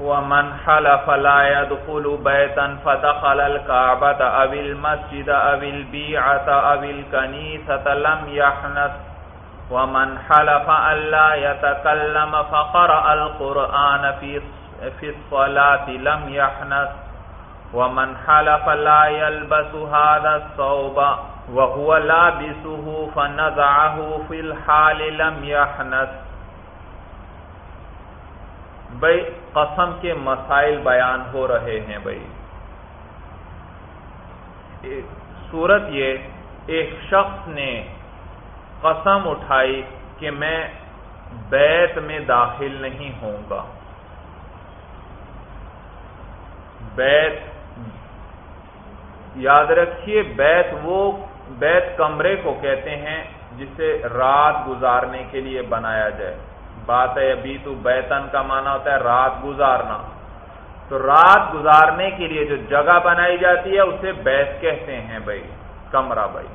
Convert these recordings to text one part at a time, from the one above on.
ومن حلف لا يدخل بيتا فدخل الكعبة أو المسجد أو البيعة أو الكنيسة لم يحنث. ومن حلف أن لا يتكلم فقرأ القرآن في في الصلاة لم يحنث. ومن حلف لا يلبس هذا الصوب وهو لابسه فنزعه في الحال لم يحنث. بھائی قسم کے مسائل بیان ہو رہے ہیں بھائی۔ صورت یہ ایک شخص نے قسم اٹھائی کہ میں بیت میں داخل نہیں ہوں گا۔ بیت، یاد رکھیے بیت وہ بیت کمرے کو کہتے ہیں جسے رات گزارنے کے لیے بنایا جائے۔ بات ہے ابھی تو بیتن کا معنی ہوتا ہے رات گزارنا۔ تو رات گزارنے کے لیے جو جگہ بنائی جاتی ہے، اسے بیت کہتے ہیں بھائی، کمرہ بھائی۔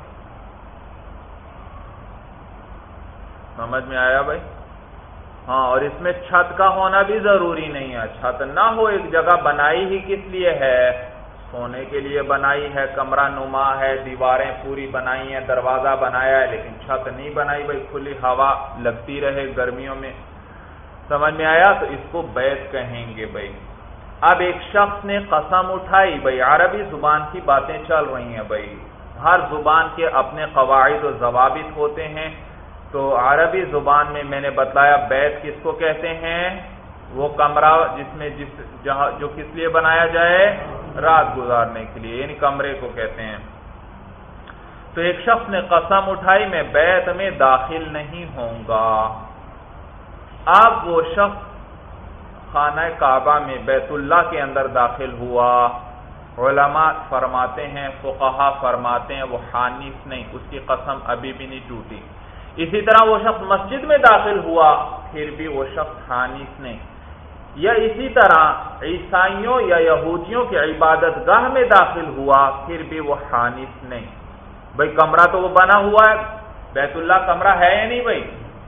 سمجھ میں آیا بھائی؟ ہاں اور اس میں چھت کا ہونا بھی ضروری نہیں ہے۔ چھت نہ ہو، ایک جگہ بنائی ہی کس لیے ہے؟ سونے کے لیے بنائی ہے، کمرہ نما ہے، دیواریں پوری بنائی ہیں، دروازہ بنایا ہے، لیکن چھت نہیں بنائی بھائی، کھلی ہوا لگتی رہے گرمیوں میں۔ سمجھ میں آیا؟ تو اس کو بیت کہیں گے بھائی۔ اب ایک شخص نے قسم اٹھائی، بھائی عربی زبان کی باتیں چل رہی ہیں بھائی۔ ہر زبان کے اپنے قواعد و ضوابط ہوتے ہیں۔ تو عربی زبان میں میں نے بتایا بیت کس کو کہتے ہیں؟ وہ کمرہ جس میں جس جہاں جو کس لیے بنایا جائے؟ رات گزارنے کے لیے یعنی کمرے کو کہتے ہیں۔ تو ایک شخص نے قسم اٹھائی، میں بیت میں داخل نہیں ہوں گا۔ اب وہ شخص خانہ کعبہ میں بیت اللہ کے اندر داخل ہوا۔ علماء فرماتے ہیں، فقہا فرماتے ہیں، وہ حانف نہیں، اس کی قسم ابھی بھی نہیں ٹوٹی۔ اسی طرح وہ شخص مسجد میں داخل ہوا، پھر بھی وہ شخص حانف نہیں۔ یا اسی طرح عیسائیوں یا یہودیوں کی عبادت گاہ میں داخل ہوا، پھر بھی وہ حانف نہیں۔ بھائی کمرہ تو وہ بنا ہوا ہے۔ بیت اللہ کمرہ ہے یا نہیں بھائی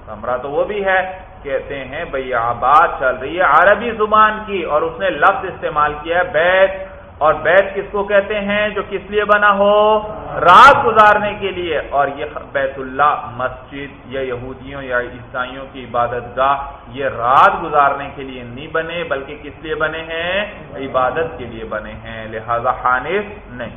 کمرہ تو وہ بھی ہے۔ کہتے ہیں بھائی آباد چل رہی ہے عربی زبان کی اور اس نے لفظ استعمال کیا ہے بیت۔ اور بیت کس کو کہتے ہیں؟ جو کس لیے بنا ہو؟ رات گزارنے کے لیے اور یہ بیت اللہ مسجد یا یہودیوں یا عیسائیوں کی عبادت گاہ یہ رات گزارنے کے لیے نہیں بنے، بلکہ کس لیے بنے ہیں؟ عبادت کے لیے بنے ہیں، لہذا حانف نہیں۔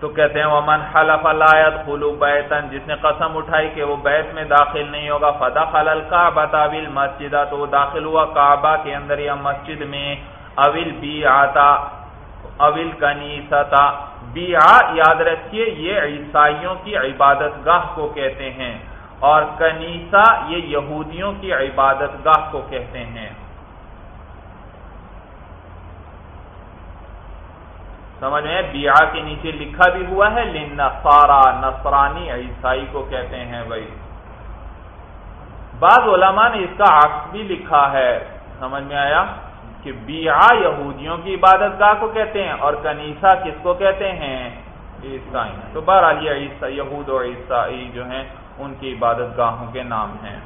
تو کہتے ہیں، ومن حلف لایت خلو بیتن جس نے قسم اٹھائی کہ وہ بیت میں داخل نہیں ہوگا فدا خلل کعبہ تعویل مسجدہ تو وہ داخل ہوا کعبہ کے اندر یا مسجد میں۔ اول بی آتا اول کنیستا بی آ یاد رکھیے، یہ عیسائیوں کی عبادت گاہ کو کہتے ہیں اور کنیسا یہ یہودیوں کی عبادت گاہ کو کہتے ہیں۔ سمجھ میں بیا کے نیچے لکھا بھی ہوا ہے لنسارا نصرانی عیسائی کو کہتے ہیں بھائی۔ بعض علماء نے اس کا عکس بھی لکھا ہے، سمجھ میں آیا؟ کہ بیعا یہودیوں کی عبادت گاہ کو کہتے ہیں اور کنیسا کس کو کہتے ہیں؟ عیسائی تو بہرحال یہ عیسا یہود اور عیسائی جو ہیں، ان کی عبادت گاہوں کے نام ہیں۔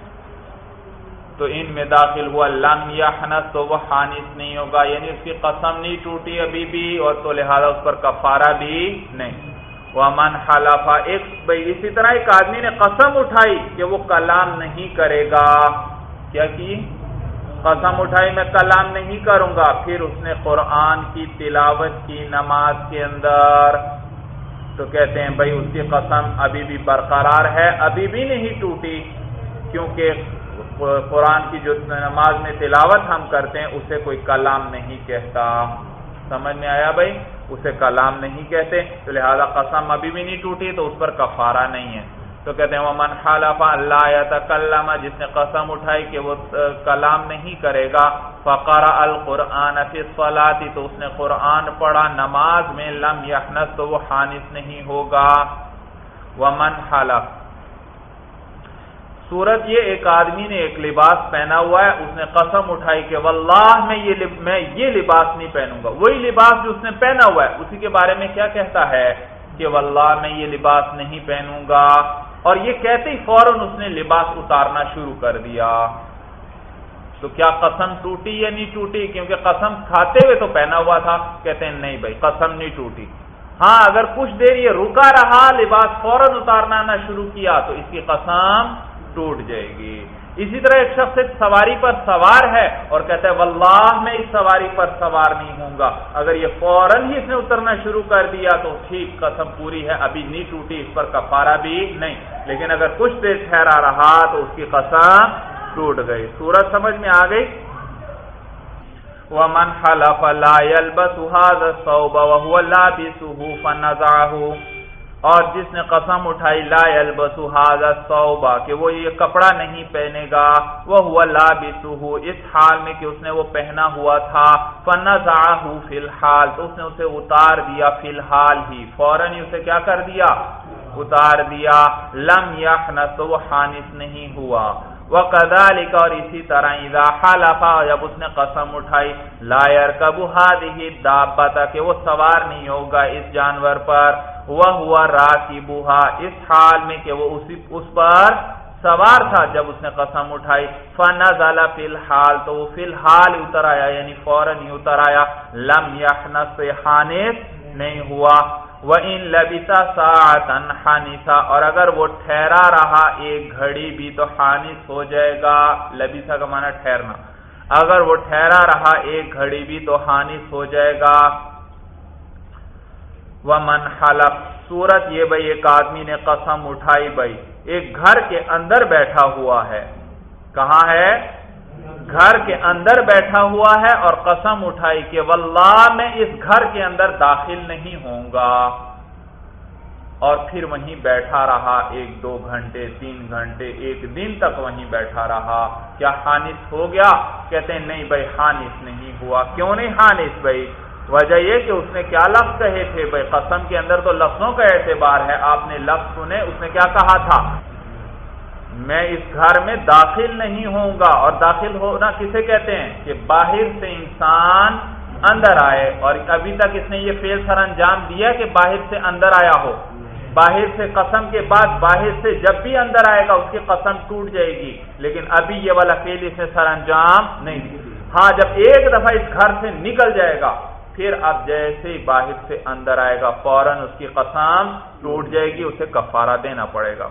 تو ان میں داخل ہوا، لم یا حنس تو وہ حانس نہیں ہوگا یعنی اس کی قسم نہیں ٹوٹی ابھی بھی، اور تو لہذا اس پر کفارہ بھی نہیں۔ وہ من حلفا ایک بھائی، اسی طرح ایک آدمی نے قسم اٹھائی کہ وہ کلام نہیں کرے گا۔ کیا کی؟ قسم اٹھائی، میں کلام نہیں کروں گا۔ پھر اس نے قرآن کی تلاوت کی نماز کے اندر۔ تو کہتے ہیں، بھائی، اس کی قسم ابھی بھی برقرار ہے، ابھی بھی نہیں ٹوٹی۔ کیونکہ قرآن کی جو نماز میں تلاوت ہم کرتے ہیں، اسے کوئی کلام نہیں کہتا۔ سمجھ میں آیا بھائی؟ اسے کلام نہیں کہتے، تو لہذا قسم ابھی بھی نہیں ٹوٹی، تو اس پر کفارہ نہیں ہے۔ تو کہتے ہیں وہ من حلف اللہ تکلم جس نے قسم اٹھائی کہ وہ کلام نہیں کرے گا فقر القرآن فی الصلاتی تو اس نے قرآن پڑھا، نماز میں لم یحنس تو وہ حانس نہیں ہوگا۔ ومن حلف۔ صورت یہ ایک آدمی نے ایک لباس پہنا ہوا ہے، اس نے قسم اٹھائی کہ واللہ میں یہ میں یہ لباس نہیں پہنوں گا۔ وہی لباس جو اس نے پہنا ہوا ہے، اسی کے بارے میں کیا کہتا ہے کہ واللہ میں یہ لباس نہیں پہنوں گا۔ اور یہ کہتے ہی فوراً اس نے لباس اتارنا شروع کر دیا۔ تو کیا قسم ٹوٹی یا نہیں ٹوٹی؟ کیونکہ قسم کھاتے ہوئے تو پہنا ہوا تھا۔ کہتے ہیں نہیں بھائی، قسم نہیں ٹوٹی۔ ہاں اگر کچھ دیر یہ رکا رہا، لباس فوراً اتارنا نہ شروع کیا، تو اس کی قسم ٹوٹ جائے گی۔ اسی طرح ایک شخص ایک سواری پر سوار ہے اور کہتا ہے، واللہ میں اس سواری پر سوار نہیں ہوں گا۔ اگر یہ فوراً ہی اس نے اترنا شروع کر دیا تو ٹھیک، قسم پوری ہے، ابھی نہیں ٹوٹی، اس پر کفارہ بھی نہیں۔ لیکن اگر کچھ دیر ٹھہرا رہا تو اس کی قسم ٹوٹ گئی۔ سورج سمجھ میں آ گئی؟ ومن حلف لا يلبس هذا الثوب وهو لابسه فنزعه۔ اور جس نے قسم اٹھائی، لا البسو هذا صوبہ کہ وہ یہ کپڑا نہیں پہنے گا وہ ہوا لابسه اس حال میں کہ اس نے وہ پہنا ہوا تھا فنزعه فی الحال، تو اس نے اسے اتار دیا فی الحال ہی، فوراً ہی اسے کیا کر دیا؟ اتار دیا، لم يحنس وہ حانس نہیں ہوا۔ وہ کدا لکھا اور اسی طرح جب اس نے قسم اٹھائی لائر کبو ہی دابا کہ وہ سوار نہیں ہوگا اس جانور پر وہ ہوا راکی بوہا اس حال میں کہ وہ اسی، اس پر سوار تھا جب اس نے قسم اٹھائی۔ فنا ضالہ فی الحال، تو وہ فی الحال اتر آیا یعنی فوراً ہی اتر آیا۔ لم یخنس حانس نہیں ہوا۔ وہ ان لبیسا سا اور اگر وہ ٹھہرا رہا ایک گھڑی بھی تو حانس ہو جائے گا۔ لبیسا کا معنی ٹھہرنا۔ اگر وہ ٹھہرا رہا ایک گھڑی بھی تو حانس ہو جائے گا۔ وہ من حلق۔ سورت یہ بھائی ایک آدمی نے قسم اٹھائی بھائی، ایک گھر کے اندر بیٹھا ہوا ہے۔ کہاں ہے؟ گھر کے اندر بیٹھا ہوا ہے اور قسم اٹھائی کہ واللہ میں اس گھر کے اندر داخل نہیں ہوں گا۔ اور پھر وہیں بیٹھا رہا، ایک دو گھنٹے، تین گھنٹے، ایک دن تک وہیں بیٹھا رہا۔ کیا حانس ہو گیا؟ کہتے ہیں، نہیں بھائی حانس نہیں ہوا۔ کیوں نہیں حانس بھائی؟ وجہ یہ کہ اس نے کیا لفظ کہے تھے؟ بھائی، قسم کے اندر تو لفظوں کا اعتبار ہے، آپ نے لفظ سنے، اس نے کیا کہا تھا؟ میں اس گھر میں داخل نہیں ہوں گا۔ اور داخل ہونا کسے کہتے ہیں؟ کہ باہر سے انسان اندر آئے۔ اور ابھی تک اس نے یہ فیل سر انجام دیا کہ باہر سے اندر آیا ہو۔ باہر سے قسم کے بعد باہر سے جب بھی اندر آئے گا اس کی قسم ٹوٹ جائے گی۔ لیکن ابھی یہ والا فیل اس نے سر انجام نہیں ہاں جب ایک دفعہ اس گھر سے نکل جائے گا، پھر اب جیسے ہی باہر سے اندر آئے گا، فوراً اس کی قسم ٹوٹ جائے گی، اسے کفارہ دینا پڑے گا۔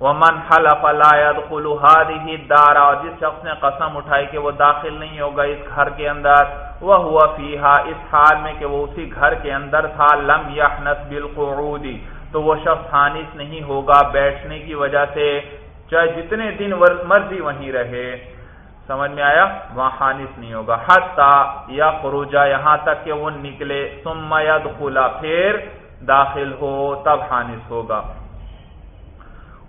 ومن حلف لا يدخل هذه الدار اور جس شخص نے قسم اٹھائی کہ وہ داخل نہیں ہوگا اس گھر کے اندر وہ ہوا فیہا اس حال میں کہ وہ اسی گھر کے اندر تھا، لم يحنس بالقعود، تو وہ شخص حانس نہیں ہوگا بیٹھنے کی وجہ سے، چاہے جتنے دن مرضی وہیں رہے۔ سمجھ میں آیا؟ وہاں حانس نہیں ہوگا۔ حتی یا خروجہ یہاں تک کہ وہ نکلے، ثم يدخل، پھر داخل ہو، تب حانس ہوگا۔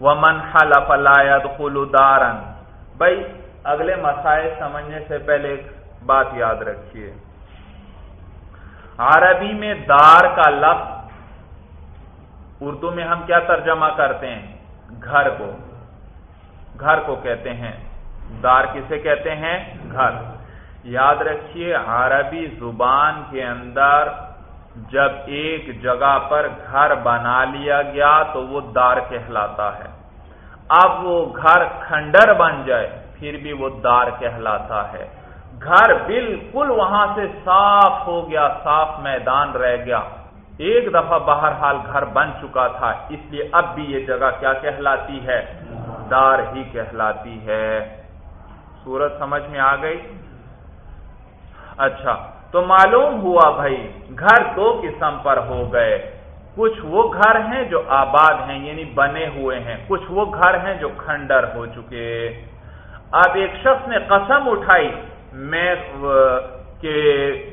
ومن حلف لا يدخل دارا۔ بھائی، اگلے مسائل سمجھنے سے پہلے ایک بات یاد رکھیے۔ عربی میں دار کا لفظ، اردو میں ہم کیا ترجمہ کرتے ہیں؟ گھر کو۔ گھر کو کہتے ہیں۔ دار کسے کہتے ہیں؟ گھر۔ یاد رکھیے، عربی زبان کے اندر جب ایک جگہ پر گھر بنا لیا گیا تو وہ دار کہلاتا ہے۔ اب وہ گھر کھنڈر بن جائے، پھر بھی وہ دار کہلاتا ہے۔ گھر بالکل وہاں سے صاف ہو گیا، صاف میدان رہ گیا۔ ایک دفعہ باہر حال گھر بن چکا تھا، اس لیے اب بھی یہ جگہ کیا کہلاتی ہے؟ دار ہی کہلاتی ہے۔ سورج سمجھ میں آ گئی؟ اچھا تو معلوم ہوا بھائی، گھر دو قسم پر ہو گئے۔ کچھ وہ گھر ہیں جو آباد ہیں یعنی بنے ہوئے ہیں۔ کچھ وہ گھر ہیں جو کھنڈر ہو چکے۔ اب ایک شخص نے قسم اٹھائی، میں، کہ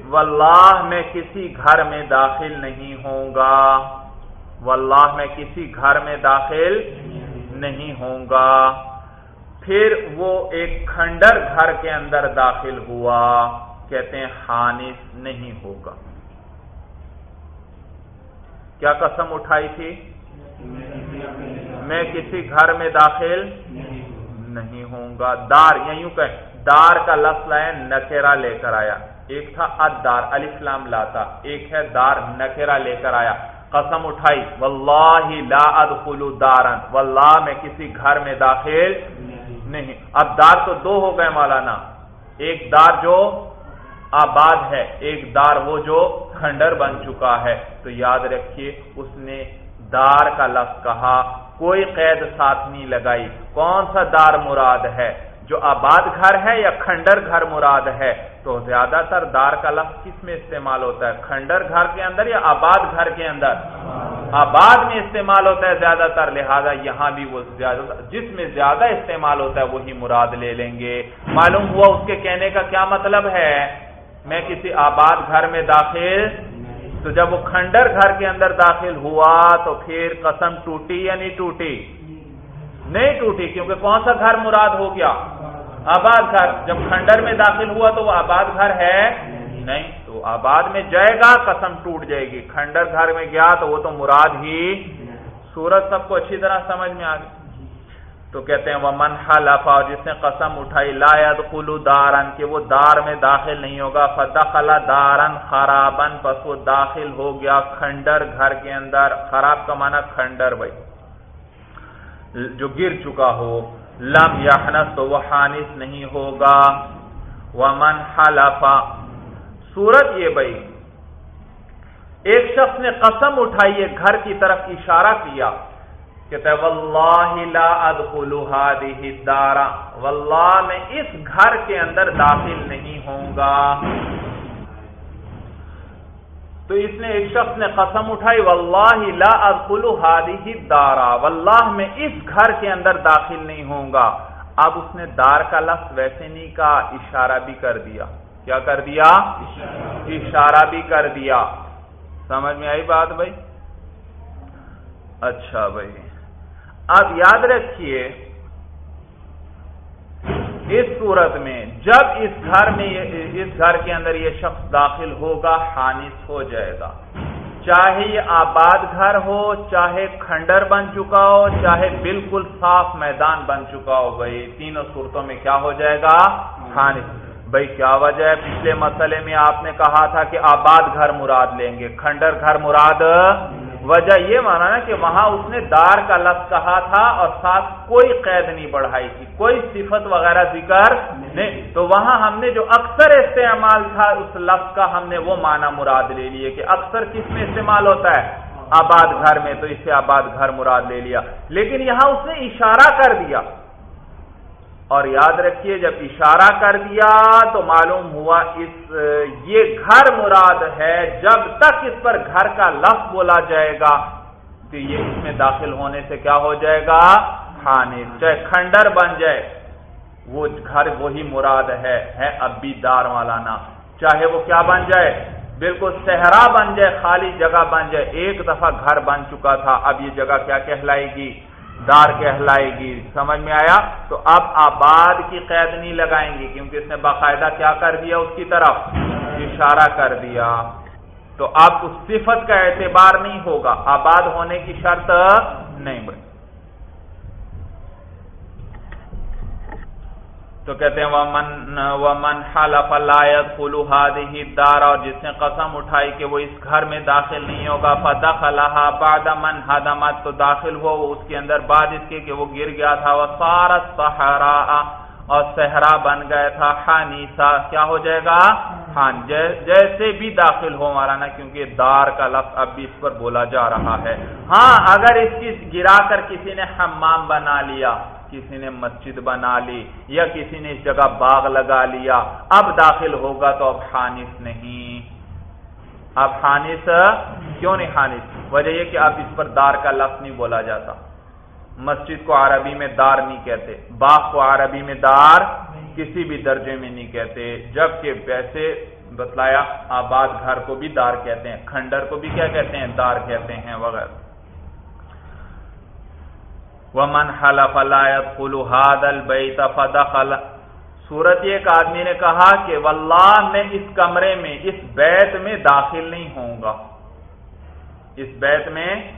واللہ میں کسی گھر میں داخل نہیں ہوں گا۔ واللہ میں کسی گھر میں داخل نہیں ہوں گا۔ پھر وہ ایک کھنڈر گھر کے اندر داخل ہوا۔ کہتے ہیں حانس نہیں ہوگا۔ کیا قسم اٹھائی تھی؟ میں کسی گھر میں داخل نہیں ہوں گا دار یا یوں کہ دار کا لفظ ہے نکیرا لے کر آیا۔ ایک تھا ادار علی اسلام لاتا ایک ہے دار نکیرا لے کر آیا۔ قسم اٹھائی، واللہ لا ادخل دارن واللہ، میں کسی گھر میں داخل نہیں۔ اب دار تو دو ہو گئے مولانا۔ ایک دار جو آباد ہے، ایک دار وہ جو کھنڈر بن چکا ہے۔ تو یاد رکھیے، اس نے دار کا لفظ کہا، کوئی قید ساتھ نہیں لگائی۔ کون سا دار مراد ہے؟ جو آباد گھر ہے یا کھنڈر گھر مراد ہے؟ تو زیادہ تر دار کا لفظ کس میں استعمال ہوتا ہے؟ کھنڈر گھر کے اندر یا آباد گھر کے اندر؟ آباد میں استعمال ہوتا ہے زیادہ تر، لہذا یہاں بھی وہ زیادہ جس میں زیادہ استعمال ہوتا ہے وہی مراد لے لیں گے۔ معلوم ہوا اس کے کہنے کا کیا مطلب ہے؟ میں کسی آباد گھر میں داخل تو جب وہ کھنڈر گھر کے اندر داخل ہوا تو پھر قسم ٹوٹی یا نہیں ٹوٹی؟ نہیں ٹوٹی، کیونکہ کون سا گھر مراد ہو گیا؟ آباد گھر۔ جب کھنڈر میں داخل ہوا تو وہ آباد گھر ہے؟ نہیں۔ تو آباد میں جائے گا، قسم ٹوٹ جائے گی۔ کھنڈر گھر میں گیا تو وہ تو مراد ہی۔ سورج سب کو اچھی طرح سمجھ میں آ گئی تو کہتے ہیں وہ من حلف اور جس نے قسم اٹھائی لایت کلو دارن کہ وہ دار میں داخل نہیں ہوگا خلا دارن خرابن پس وہ داخل ہو گیا کھنڈر گھر کے اندر. خراب کا معنی کھنڈر بھائی. جو گر چکا ہو، لم یحنس تو وہ حانس نہیں ہوگا. ومن حلفا صورت یہ بھائی. ایک شخص نے قسم اٹھائی ہے گھر کی طرف اشارہ کیا. کہتا ہے، واللہ لا ادخل هذه الدار واللہ میں اس گھر کے اندر داخل نہیں ہوں گا۔ تو اس نے ایک شخص نے قسم اٹھائی، واللہ لا ادخل هذه الدار واللہ میں اس گھر کے اندر داخل نہیں ہوں گا۔ اب اس نے دار کا لفظ ویسے نہیں کہا اشارہ بھی کر دیا۔ کیا کر دیا؟ اشارہ بھی کر دیا۔ سمجھ میں آئی بات بھائی؟ اچھا بھائی۔ اب یاد رکھیے، اس صورت میں جب اس گھر میں اس گھر کے اندر یہ شخص داخل ہوگا حانس ہو جائے گا۔ چاہے یہ آباد گھر ہو، چاہے کھنڈر بن چکا ہو، چاہے بالکل صاف میدان بن چکا ہو، بھائی تینوں صورتوں میں کیا ہو جائے گا؟ حانس بھائی، کیا وجہ ہے؟ پچھلے مسئلے میں آپ نے کہا تھا کہ آباد گھر مراد لیں گے، کھنڈر گھر مراد وجہ یہ مانا نا کہ وہاں اس نے دار کا لفظ کہا تھا اور ساتھ کوئی قید نہیں بڑھائی تھی، کوئی صفت وغیرہ ذکر نہیں۔ تو وہاں ہم نے جو اکثر استعمال تھا اس لفظ کا ہم نے وہ مانا مراد لے لیے کہ اکثر کس میں استعمال ہوتا ہے؟ آباد گھر میں تو اس سے آباد گھر مراد لے لیا۔ لیکن یہاں اس نے اشارہ کر دیا۔ اور یاد رکھیے جب اشارہ کر دیا تو معلوم ہوا اس، یہ گھر مراد ہے جب تک اس پر گھر کا لفظ بولا جائے گا تو یہ اس میں داخل ہونے سے کیا ہو جائے گا؟ کھانے چاہے کھنڈر بن جائے، وہ گھر وہی مراد ہے ہے اب بھی دار والا نا چاہے وہ کیا بن جائے؟ بالکل صحرا بن جائے، خالی جگہ بن جائے۔ ایک دفعہ گھر بن چکا تھا، اب یہ جگہ کیا کہلائے گی؟ دار کہلائے گی۔ سمجھ میں آیا؟ تو اب آباد کی قید نہیں لگائیں گی، کیونکہ اس نے باقاعدہ کیا کر دیا؟ اس کی طرف اشارہ کر دیا۔ تو اب اس صفت کا اعتبار نہیں ہوگا۔ آباد ہونے کی شرط نہیں بڑی تو کہتے ہیں، ومن ومن حلف لا يدخل هذه الدار اور جس نے قسم اٹھائی کہ وہ اس گھر میں داخل نہیں ہوگا، فدخلها بعد من هدمت تو داخل ہوا وہ اس کے اندر، بعد اس کے کہ وہ گر گیا تھا وصارت صحراء اور صحرا بن گیا تھا حانیسا کیا ہو جائے گا؟ ہان جیسے بھی داخل ہو مارانا کیونکہ دار کا لفظ اب بھی اس پر بولا جا رہا ہے۔ ہاں اگر اس کی گرا کر کسی نے حمام بنا لیا کسی نے مسجد بنا لی یا کسی نے اس جگہ باغ لگا لیا، اب داخل ہوگا تو اب خانس نہیں۔ اب خانس، کیوں نہیں خانس؟ وجہ یہ کہ اب اس پر دار کا لفظ نہیں بولا جاتا۔ مسجد کو عربی میں دار نہیں کہتے، باغ کو عربی میں دار کسی بھی درجے میں نہیں کہتے، جبکہ ویسے بتلایا آباد گھر کو بھی دار کہتے ہیں، کھنڈر کو بھی کیا کہتے ہیں؟ دار کہتے ہیں، وغیرہ۔ ومن حلف لا يدخل هذا البيت فدخل صورت ایک آدمی نے کہا کہ واللہ میں اس کمرے میں، اس بیت میں داخل نہیں ہوں گا۔ اس بیت میں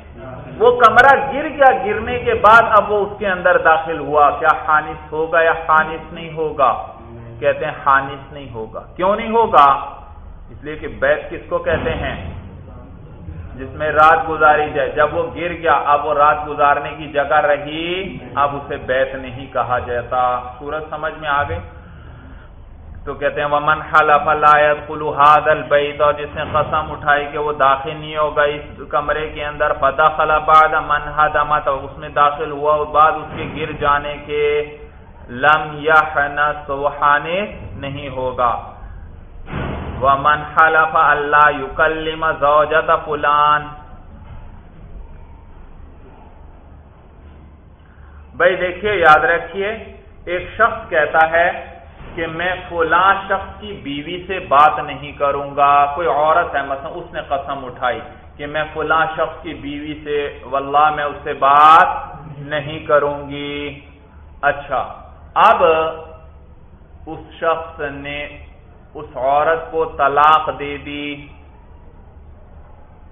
وہ کمرہ گر گیا، گرنے کے بعد اب وہ اس کے اندر داخل ہوا۔ کیا خانس ہوگا یا خانس نہیں ہوگا؟ کہتے ہیں خانس نہیں ہوگا۔ کیوں نہیں ہوگا؟ اس لیے کہ بیت کس کو کہتے ہیں؟ جس میں رات گزاری جائے۔ جب وہ گر گیا، اب وہ رات گزارنے کی جگہ رہی۔ اب اسے بیت نہیں کہا جاتا۔ سورج سمجھ میں آ گئی؟ تو کہتے ہیں، ومن حلف لا يدخل هذا البيت اور جس نے قسم اٹھائی کہ وہ داخل نہیں ہوگا اس کمرے کے اندر، فدخل بعد من هدمت اس میں داخل ہوا۔ اور بعد اس کے گر جانے کے لم يحنس وحانے نہیں ہوگا۔ ومن حلف اللہ يكلم زوجة فلان بھائی دیکھیے، یاد رکھیے، ایک شخص کہتا ہے کہ میں فلاں شخص کی بیوی سے بات نہیں کروں گا، کوئی عورت ہے، مثلا اس نے قسم اٹھائی کہ میں فلاں شخص کی بیوی سے، واللہ میں اس سے بات نہیں کروں گی۔ اچھا اب اس شخص نے اس عورت کو طلاق دے دی۔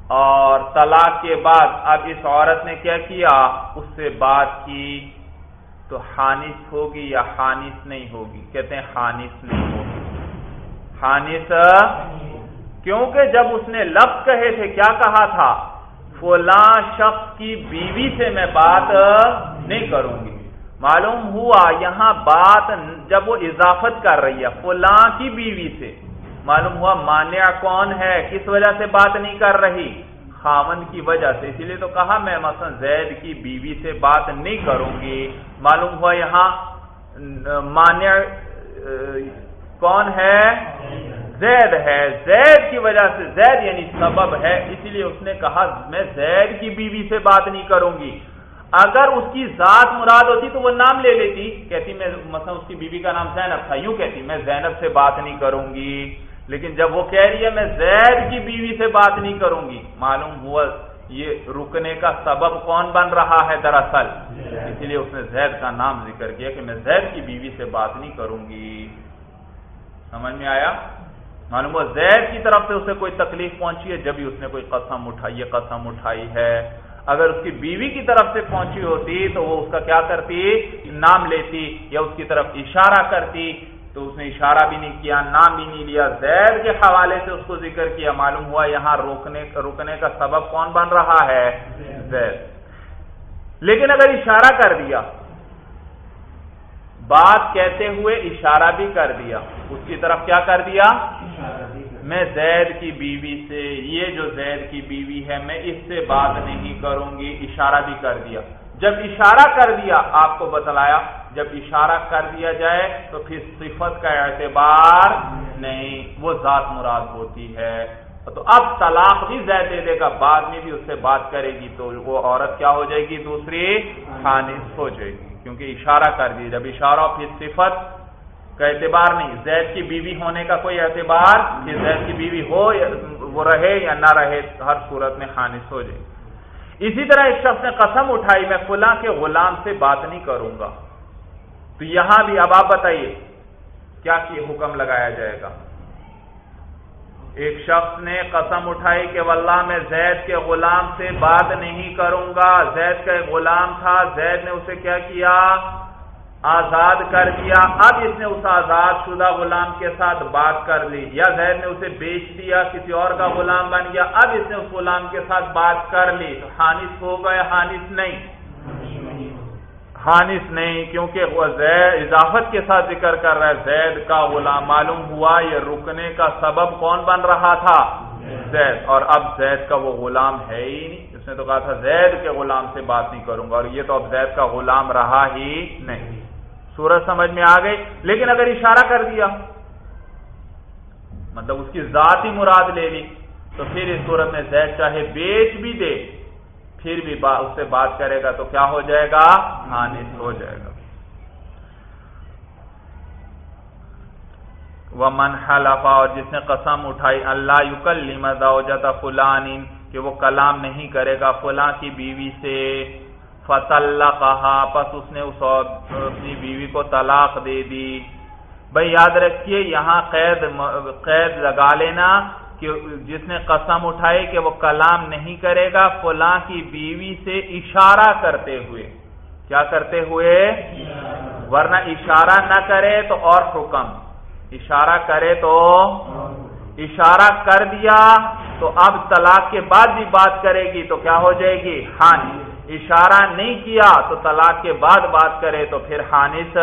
اور طلاق کے بعد اب اس عورت نے کیا کیا؟ اس سے بات کی۔ تو حانس ہوگی یا حانس نہیں ہوگی؟ کہتے ہیں حانس نہیں ہوگی۔ حانس کیونکہ جب اس نے لفظ کہے تھے، کیا کہا تھا؟ فلاں شخص کی بیوی سے میں بات نہیں کروں گی۔ معلوم ہوا یہاں بات جب وہ اضافت کر رہی ہے، فلاں کی بیوی سے۔ معلوم ہوا مانع کون ہے، کس وجہ سے بات نہیں کر رہی؟ خامن کی وجہ سے۔ اسی لیے تو کہا میں مثلا زید کی بیوی سے بات نہیں کروں گی۔ معلوم ہوا یہاں، مانع، کون ہے؟ زید ہے۔ زید کی وجہ سے، زید یعنی سبب ہے۔ اسی لیے اس نے کہا میں زید کی بیوی سے بات نہیں کروں گی۔ اگر اس کی ذات مراد ہوتی تو وہ نام لے لیتی۔ کہتی میں مثلا اس کی بیوی کا نام زینب تھا یوں کہتی میں زینب سے بات نہیں کروں گی۔ لیکن جب وہ کہہ رہی ہے میں زید کی بیوی سے بات نہیں کروں گی معلوم ہوا یہ رکنے کا سبب کون بن رہا ہے دراصل؟ اسی لیے اس نے زید کا نام ذکر کیا کہ میں زید کی بیوی سے بات نہیں کروں گی۔ سمجھ میں آیا؟ معلوم ہوا زید کی طرف سے اسے کوئی تکلیف پہنچی ہے جبھی اس نے کوئی قسم اٹھائی ہے قسم اٹھائی ہے۔ اگر اس کی بیوی کی طرف سے پہنچی ہوتی تو وہ اس کا کیا کرتی؟ نام لیتی یا اس کی طرف اشارہ کرتی؟ تو اس نے اشارہ بھی نہیں کیا، نام بھی نہیں لیا، زید کے حوالے سے اس کو ذکر کیا، معلوم ہوا یہاں روکنے، رکنے کا سبب کون بن رہا ہے؟ زید۔ لیکن اگر اشارہ کر دیا، بات کہتے ہوئے اشارہ بھی کر دیا، اس کی طرف کیا کر دیا؟ میں زید کی بیوی سے، یہ جو زید کی بیوی ہے، میں اس سے بات نہیں کروں گی اشارہ بھی کر دیا۔ جب اشارہ کر دیا، آپ کو بتلایا، جب اشارہ کر دیا جائے تو پھر صفت کا اعتبار نہیں، وہ ذات مراد ہوتی ہے۔ تو اب طلاق بھی زید دے دے گا، بعد میں بھی اس سے بات کرے گی تو وہ عورت کیا ہو جائے گی؟ دوسری خانص ہو جائے گی۔ کیونکہ اشارہ کر دیا، جب اشارہ پھر صفت کا اعتبار نہیں۔ زید کی بیوی ہونے کا کوئی اعتبار کہ زید کی بیوی ہو یا وہ رہے یا نہ رہے، ہر صورت میں خانص ہو جائے۔ اسی طرح اس شخص نے قسم اٹھائی، میں فلاں کے غلام سے بات نہیں کروں گا۔ تو یہاں بھی اب آپ بتائیے، کیا حکم لگایا جائے گا؟ ایک شخص نے قسم اٹھائی کہ واللہ میں زید کے غلام سے بات نہیں کروں گا۔ زید کا ایک غلام تھا، زید نے اسے کیا کیا؟ آزاد کر دیا۔ اب اس نے اس آزاد شدہ غلام کے ساتھ بات کر لی۔ یا زید نے اسے بیچ دیا، کسی اور کا غلام بن گیا۔ اب اس نے اس غلام کے ساتھ بات کر لی۔ تو حانس ہو گئے حانس نہیں۔ خانص نہیں، کیونکہ وہ زید اضافت کے ساتھ ذکر کر رہا ہے۔ زید کا غلام معلوم ہوا، یہ رکنے کا سبب کون بن رہا تھا؟ زید۔ اور اب زید کا وہ غلام ہے ہی نہیں۔ اس نے تو کہا تھا، زید کے غلام سے بات نہیں کروں گا۔ اور یہ تو اب زید کا غلام رہا ہی نہیں۔ سورج سمجھ میں آ گئی، لیکن اگر اشارہ کر دیا مطلب اس کی ذات ہی مراد لے لی، تو پھر اس صورت میں زید چاہے بیچ بھی دے، پھر بھی اس سے بات کرے گا تو کیا ہو جائے گا؟ حانس ہو جائے گا۔ وہ من حلفا اور جس نے قسم اٹھائی، اللہ یوکل جاتا فلان، کہ وہ کلام نہیں کرے گا فلاں کی بیوی سے۔ فتح کہا پس اس نے اس اپنی بیوی کو طلاق دے دی۔ بھائی یاد رکھیے، یہاں قید قید لگا لینا کہ جس نے قسم اٹھائی کہ وہ کلام نہیں کرے گا، فلاں کی بیوی سے اشارہ کرتے ہوئے۔ کیا کرتے ہوئے؟ ورنہ اشارہ نہ کرے تو اور حکم۔ اشارہ کرے تو اشارہ کر دیا تو اب طلاق کے بعد بھی بات کرے گی تو کیا ہو جائے گی؟ ہانی اشارہ نہیں کیا تو طلاق کے بعد بات کرے تو پھر حانث،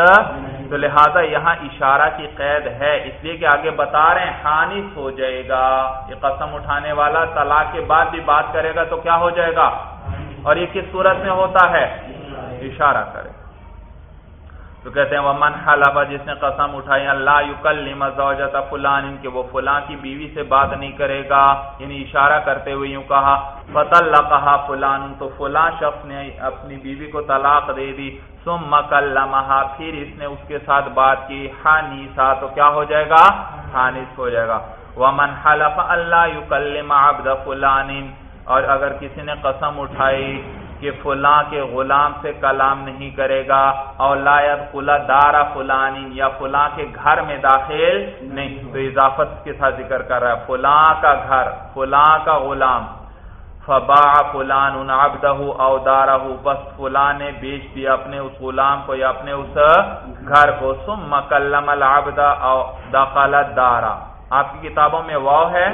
تو لہذا یہاں اشارہ کی قید ہے۔ اس لیے کہ آگے بتا رہے ہیں، حانث ہو جائے گا۔ یہ قسم اٹھانے والا طلاق کے بعد بھی بات کرے گا تو کیا ہو جائے گا؟ اور یہ کس صورت میں ہوتا ہے؟ اشارہ کرے۔ تو کہتے ہیں وہ من جس نے قسم اٹھائی اللہ یکلم زوجت فلان ان کے وہ فلاں کی بیوی سے بات نہیں کرے گا یعنی اشارہ کرتے ہوئے یوں کہا، فطلقها فلان، تو فلاں شخص نے اپنی بیوی کو طلاق دے دی، ثم کلمها پھر اس نے اس کے ساتھ بات کی حانیسا تو کیا ہو جائے گا؟ حانیس ہو جائے گا۔ ومن حلف اللہ یکلم عبد فلان، اور اگر کسی نے قسم اٹھائی کہ فلاں کے غلام سے کلام نہیں کرے گا اور لایت خلا دارا فلانی یا فلاں کے گھر میں داخل نہیں۔ تو اضافت کے ساتھ ذکر کر رہا ہے، فلاں کا گھر، فلاں کا غلام۔ فبا فلان ان ابدہ او دارہ بس فلاں نے بیچ دیا اپنے اس غلام کو یا اپنے اس گھر کو۔ سم مکلم العبد او دخل دارا آپ کی کتابوں میں واؤ ہے؟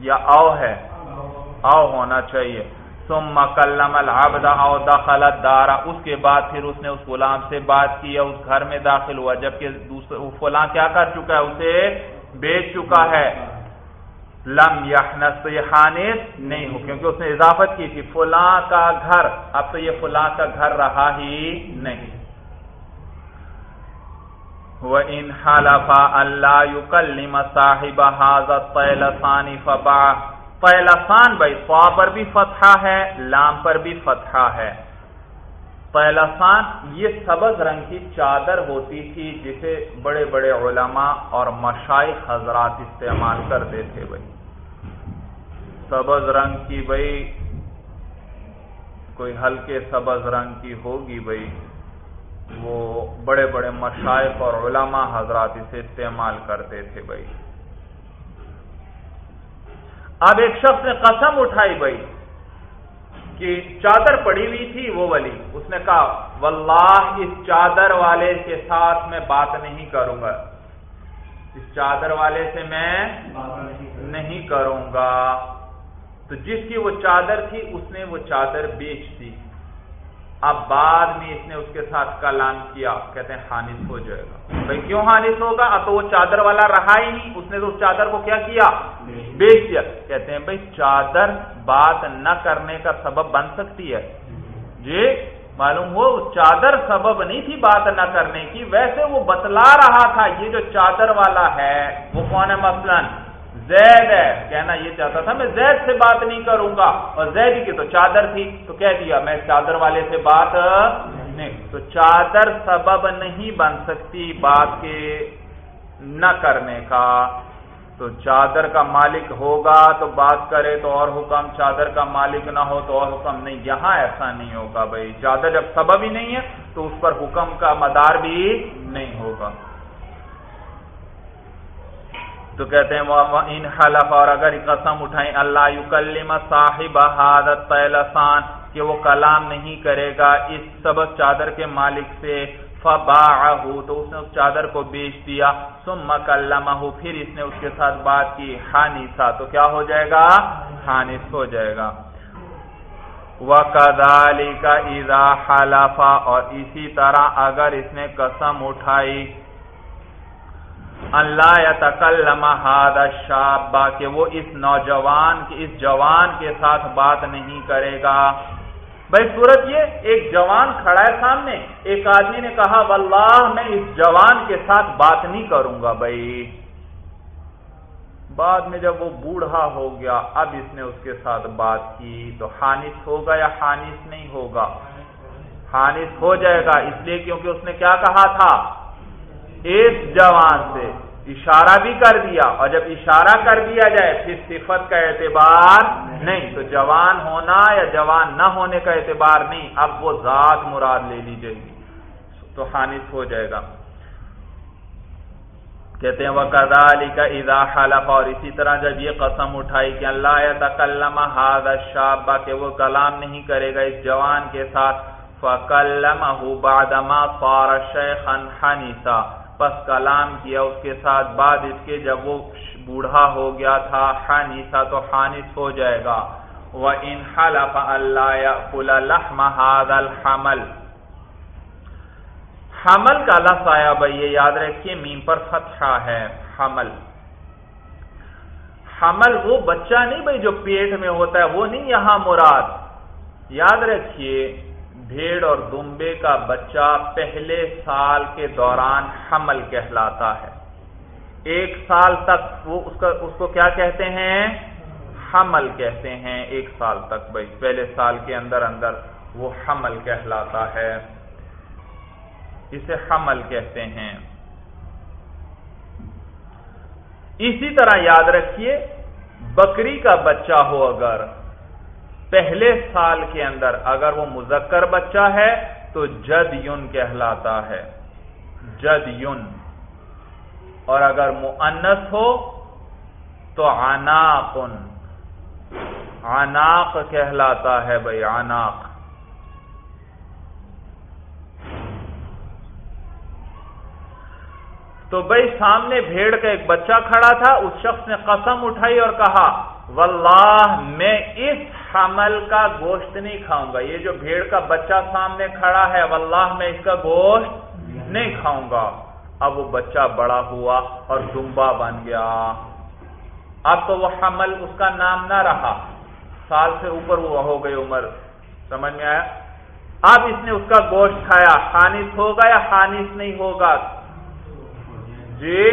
یا او ہے؟ او ہونا چاہیے۔ ثم کلم العبد او دخل الدار. اس کے بعد پھر اس نے اس غلام سے بات کی اس گھر میں داخل ہوا. جبکہ دوسرے فلاں کیا کر چکا ہے؟ اسے بیچ چکا ہے. لم یحنس تو یہ حانس نہیں ہو، کیونکہ اس نے اضافت کی تھی. فلاں کا گھر، اب تو یہ فلاں کا گھر رہا ہی نہیں. وَإِنْ حَلَفَ أَلَّا يُكَلِّمَ صَاحِبَ هَذَا الطَّيْلَسَانِ فَبَعَ پہلسان بھائی فا پر بھی فتحہ ہے، لام پر بھی فتحہ ہے۔ پہلسان یہ سبز رنگ کی چادر ہوتی تھی جسے بڑے بڑے علماء اور مشائق حضرات استعمال کرتے تھے بھائی۔ سبز رنگ کی بھائی، کوئی ہلکے سبز رنگ کی ہوگی بھائی، وہ بڑے بڑے مشائق اور علماء حضرات اسے استعمال کرتے تھے بھائی۔ اب ایک شخص نے قسم اٹھائی بھائی کہ چادر پڑی ہوئی تھی وہ ولی اس نے کہا، واللہ، اس چادر والے کے ساتھ میں بات نہیں کروں گا۔ اس چادر والے سے میں نہیں کروں گا۔ تو جس کی وہ چادر تھی، اس نے وہ چادر بیچ دی۔ اب بعد میں اس نے اس کے ساتھ کلام کیا، کہتے ہیں حانس ہو جائے گا۔ بھائی کیوں حانس ہوگا؟ اب تو وہ چادر والا رہا ہی نہیں۔ اس نے تو اس چادر کو کیا کیا؟ بیچ دیا۔ کہتے ہیں بھائی چادر بات نہ کرنے کا سبب بن سکتی ہے۔ جی معلوم ہو چادر سبب نہیں تھی بات نہ کرنے کی۔ ویسے وہ بتلا رہا تھا، یہ جو چادر والا ہے، وہ کون ہے مثلاً؟ زید ہے۔ کہنا یہ چاہتا تھا، میں زید سے بات نہیں کروں گا۔ اور زید کی تو چادر تھی۔ تو کہہ دیا، میں چادر والے سے بات نہیں۔ تو چادر سبب نہیں بن سکتی بات کے نہ کرنے کا۔ تو چادر کا مالک ہوگا تو بات کرے تو اور حکم۔ چادر کا مالک نہ ہو تو اور حکم نہیں۔ یہاں ایسا نہیں ہوگا بھائی۔ چادر جب سبب ہی نہیں ہے تو اس پر حکم کا مدار بھی نہیں ہوگا۔ تو کہتے ہیں ان حلف اور اگر قسم اٹھائیں، اللہ یکلم صاحب حادت پہلسان کہ وہ کلام نہیں کرے گا اس سبق چادر کے مالک سے۔ فباعہ تو اس نے اس چادر کو بیچ دیا۔ ثم کلمہ پھر اس نے اس کے ساتھ بات کی۔ حانیسا تو کیا ہو جائے گا؟ حانیس ہو جائے گا۔ وَكَذَلِكَ إِذَا حَلَفَ، اور اسی طرح اگر اس نے قسم اٹھائی اللہ یا تکلم شابا کہ وہ اس نوجوان کے اس جوان کے ساتھ بات نہیں کرے گا۔ بھائی صورت یہ، ایک جوان کھڑا ہے سامنے، ایک آدمی نے کہا، واللہ، میں اس جوان کے ساتھ بات نہیں کروں گا بھائی۔ بعد میں جب وہ بوڑھا ہو گیا، اب اس نے اس کے ساتھ بات کی، تو حانس ہوگا یا حانس نہیں ہوگا؟ حانس ہو جائے گا، اس لیے کیونکہ اس نے کیا کہا تھا؟ اس جوان سے اشارہ بھی کر دیا اور جب اشارہ کر دیا جائے پھر صفت کا اعتبار نہیں تو جوان ہونا یا جوان نہ ہونے کا اعتبار نہیں، اب وہ ذات مراد لے لی جائے گی۔ تو حانس ہو جائے گا۔ کہتے ہیں وہ کدا علی کا ادا حلف۔ اور اسی طرح جب یہ قسم اٹھائی کہ اللہ تکلم ہاد شابہ کہ وہ کلام نہیں کرے گا اس جوان کے ساتھ فکلمہ بعدما صار شیخا حنیسا پس کلام کیا، اس کے ساتھ بعد اس کے جب وہ بوڑھا ہو گیا تھا حانیسا تو حانس ہو جائے گا۔ وہ ان حلف اللہ لحم هذا الحمل۔ حمل کا لفظ آیا بھائی، یہ یاد رکھیے، میم پر فتحہ ہے، حمل۔ حمل وہ بچہ نہیں بھائی جو پیٹ میں ہوتا ہے، وہ نہیں یہاں مراد۔ یاد رکھیے بھیڑ اور دمبے کا بچہ پہلے سال کے دوران حمل کہلاتا ہے۔ ایک سال تک وہ اس اس کو کیا کہتے ہیں؟ حمل کہتے ہیں۔ ایک سال تک بھائی، پہلے سال کے اندر اندر وہ حمل کہلاتا ہے۔ اسے حمل کہتے ہیں۔ اسی طرح یاد رکھیے، بکری کا بچہ ہو اگر پہلے سال کے اندر اگر وہ مذکر بچہ ہے تو جد یون کہلاتا ہے۔ جد یون۔ اور اگر مؤنس ہو تو عناقن عناق کہلاتا ہے بھائی، عناق۔ تو بھائی، سامنے بھیڑ کا ایک بچہ کھڑا تھا، اس شخص نے قسم اٹھائی اور کہا، واللہ، میں اس حمل کا گوشت نہیں کھاؤں گا۔ یہ جو بھیڑ کا بچہ سامنے کھڑا ہے، واللہ میں اس کا گوشت نہیں کھاؤں گا۔ اب وہ بچہ بڑا ہوا اور دمبا بن گیا۔ اب تو وہ حمل اس کا نام نہ رہا۔ سال سے اوپر وہ ہو گئی عمر۔ سمجھ میں آیا؟ اب اس نے اس کا گوشت کھایا۔ خانس ہوگا یا خانس نہیں ہوگا؟ جی؟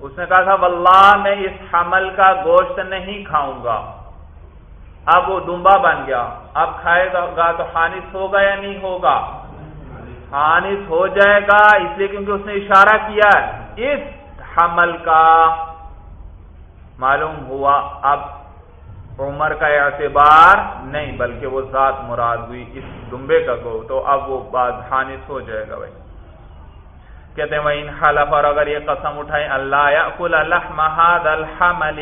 اس نے کہا تھا، واللہ میں اس حمل کا گوشت نہیں کھاؤں گا۔ اب وہ دمبا بن گیا۔ اب کھائے گا تو خانس ہوگا یا نہیں ہوگا؟ خانس ہو جائے گا، اس لیے کیونکہ اس نے اشارہ کیا اس حمل کا معلوم ہوا اب عمر کا اعتبار نہیں، بلکہ وہ ذات مراد ہوئی اس دمبے کا گو تو اب وہ بات خانس ہو جائے گا بھائی۔ کہتے ہیں وہ ان حلف اور اگر یہ قسم اٹھائے اللہ یاکل لحم الحمل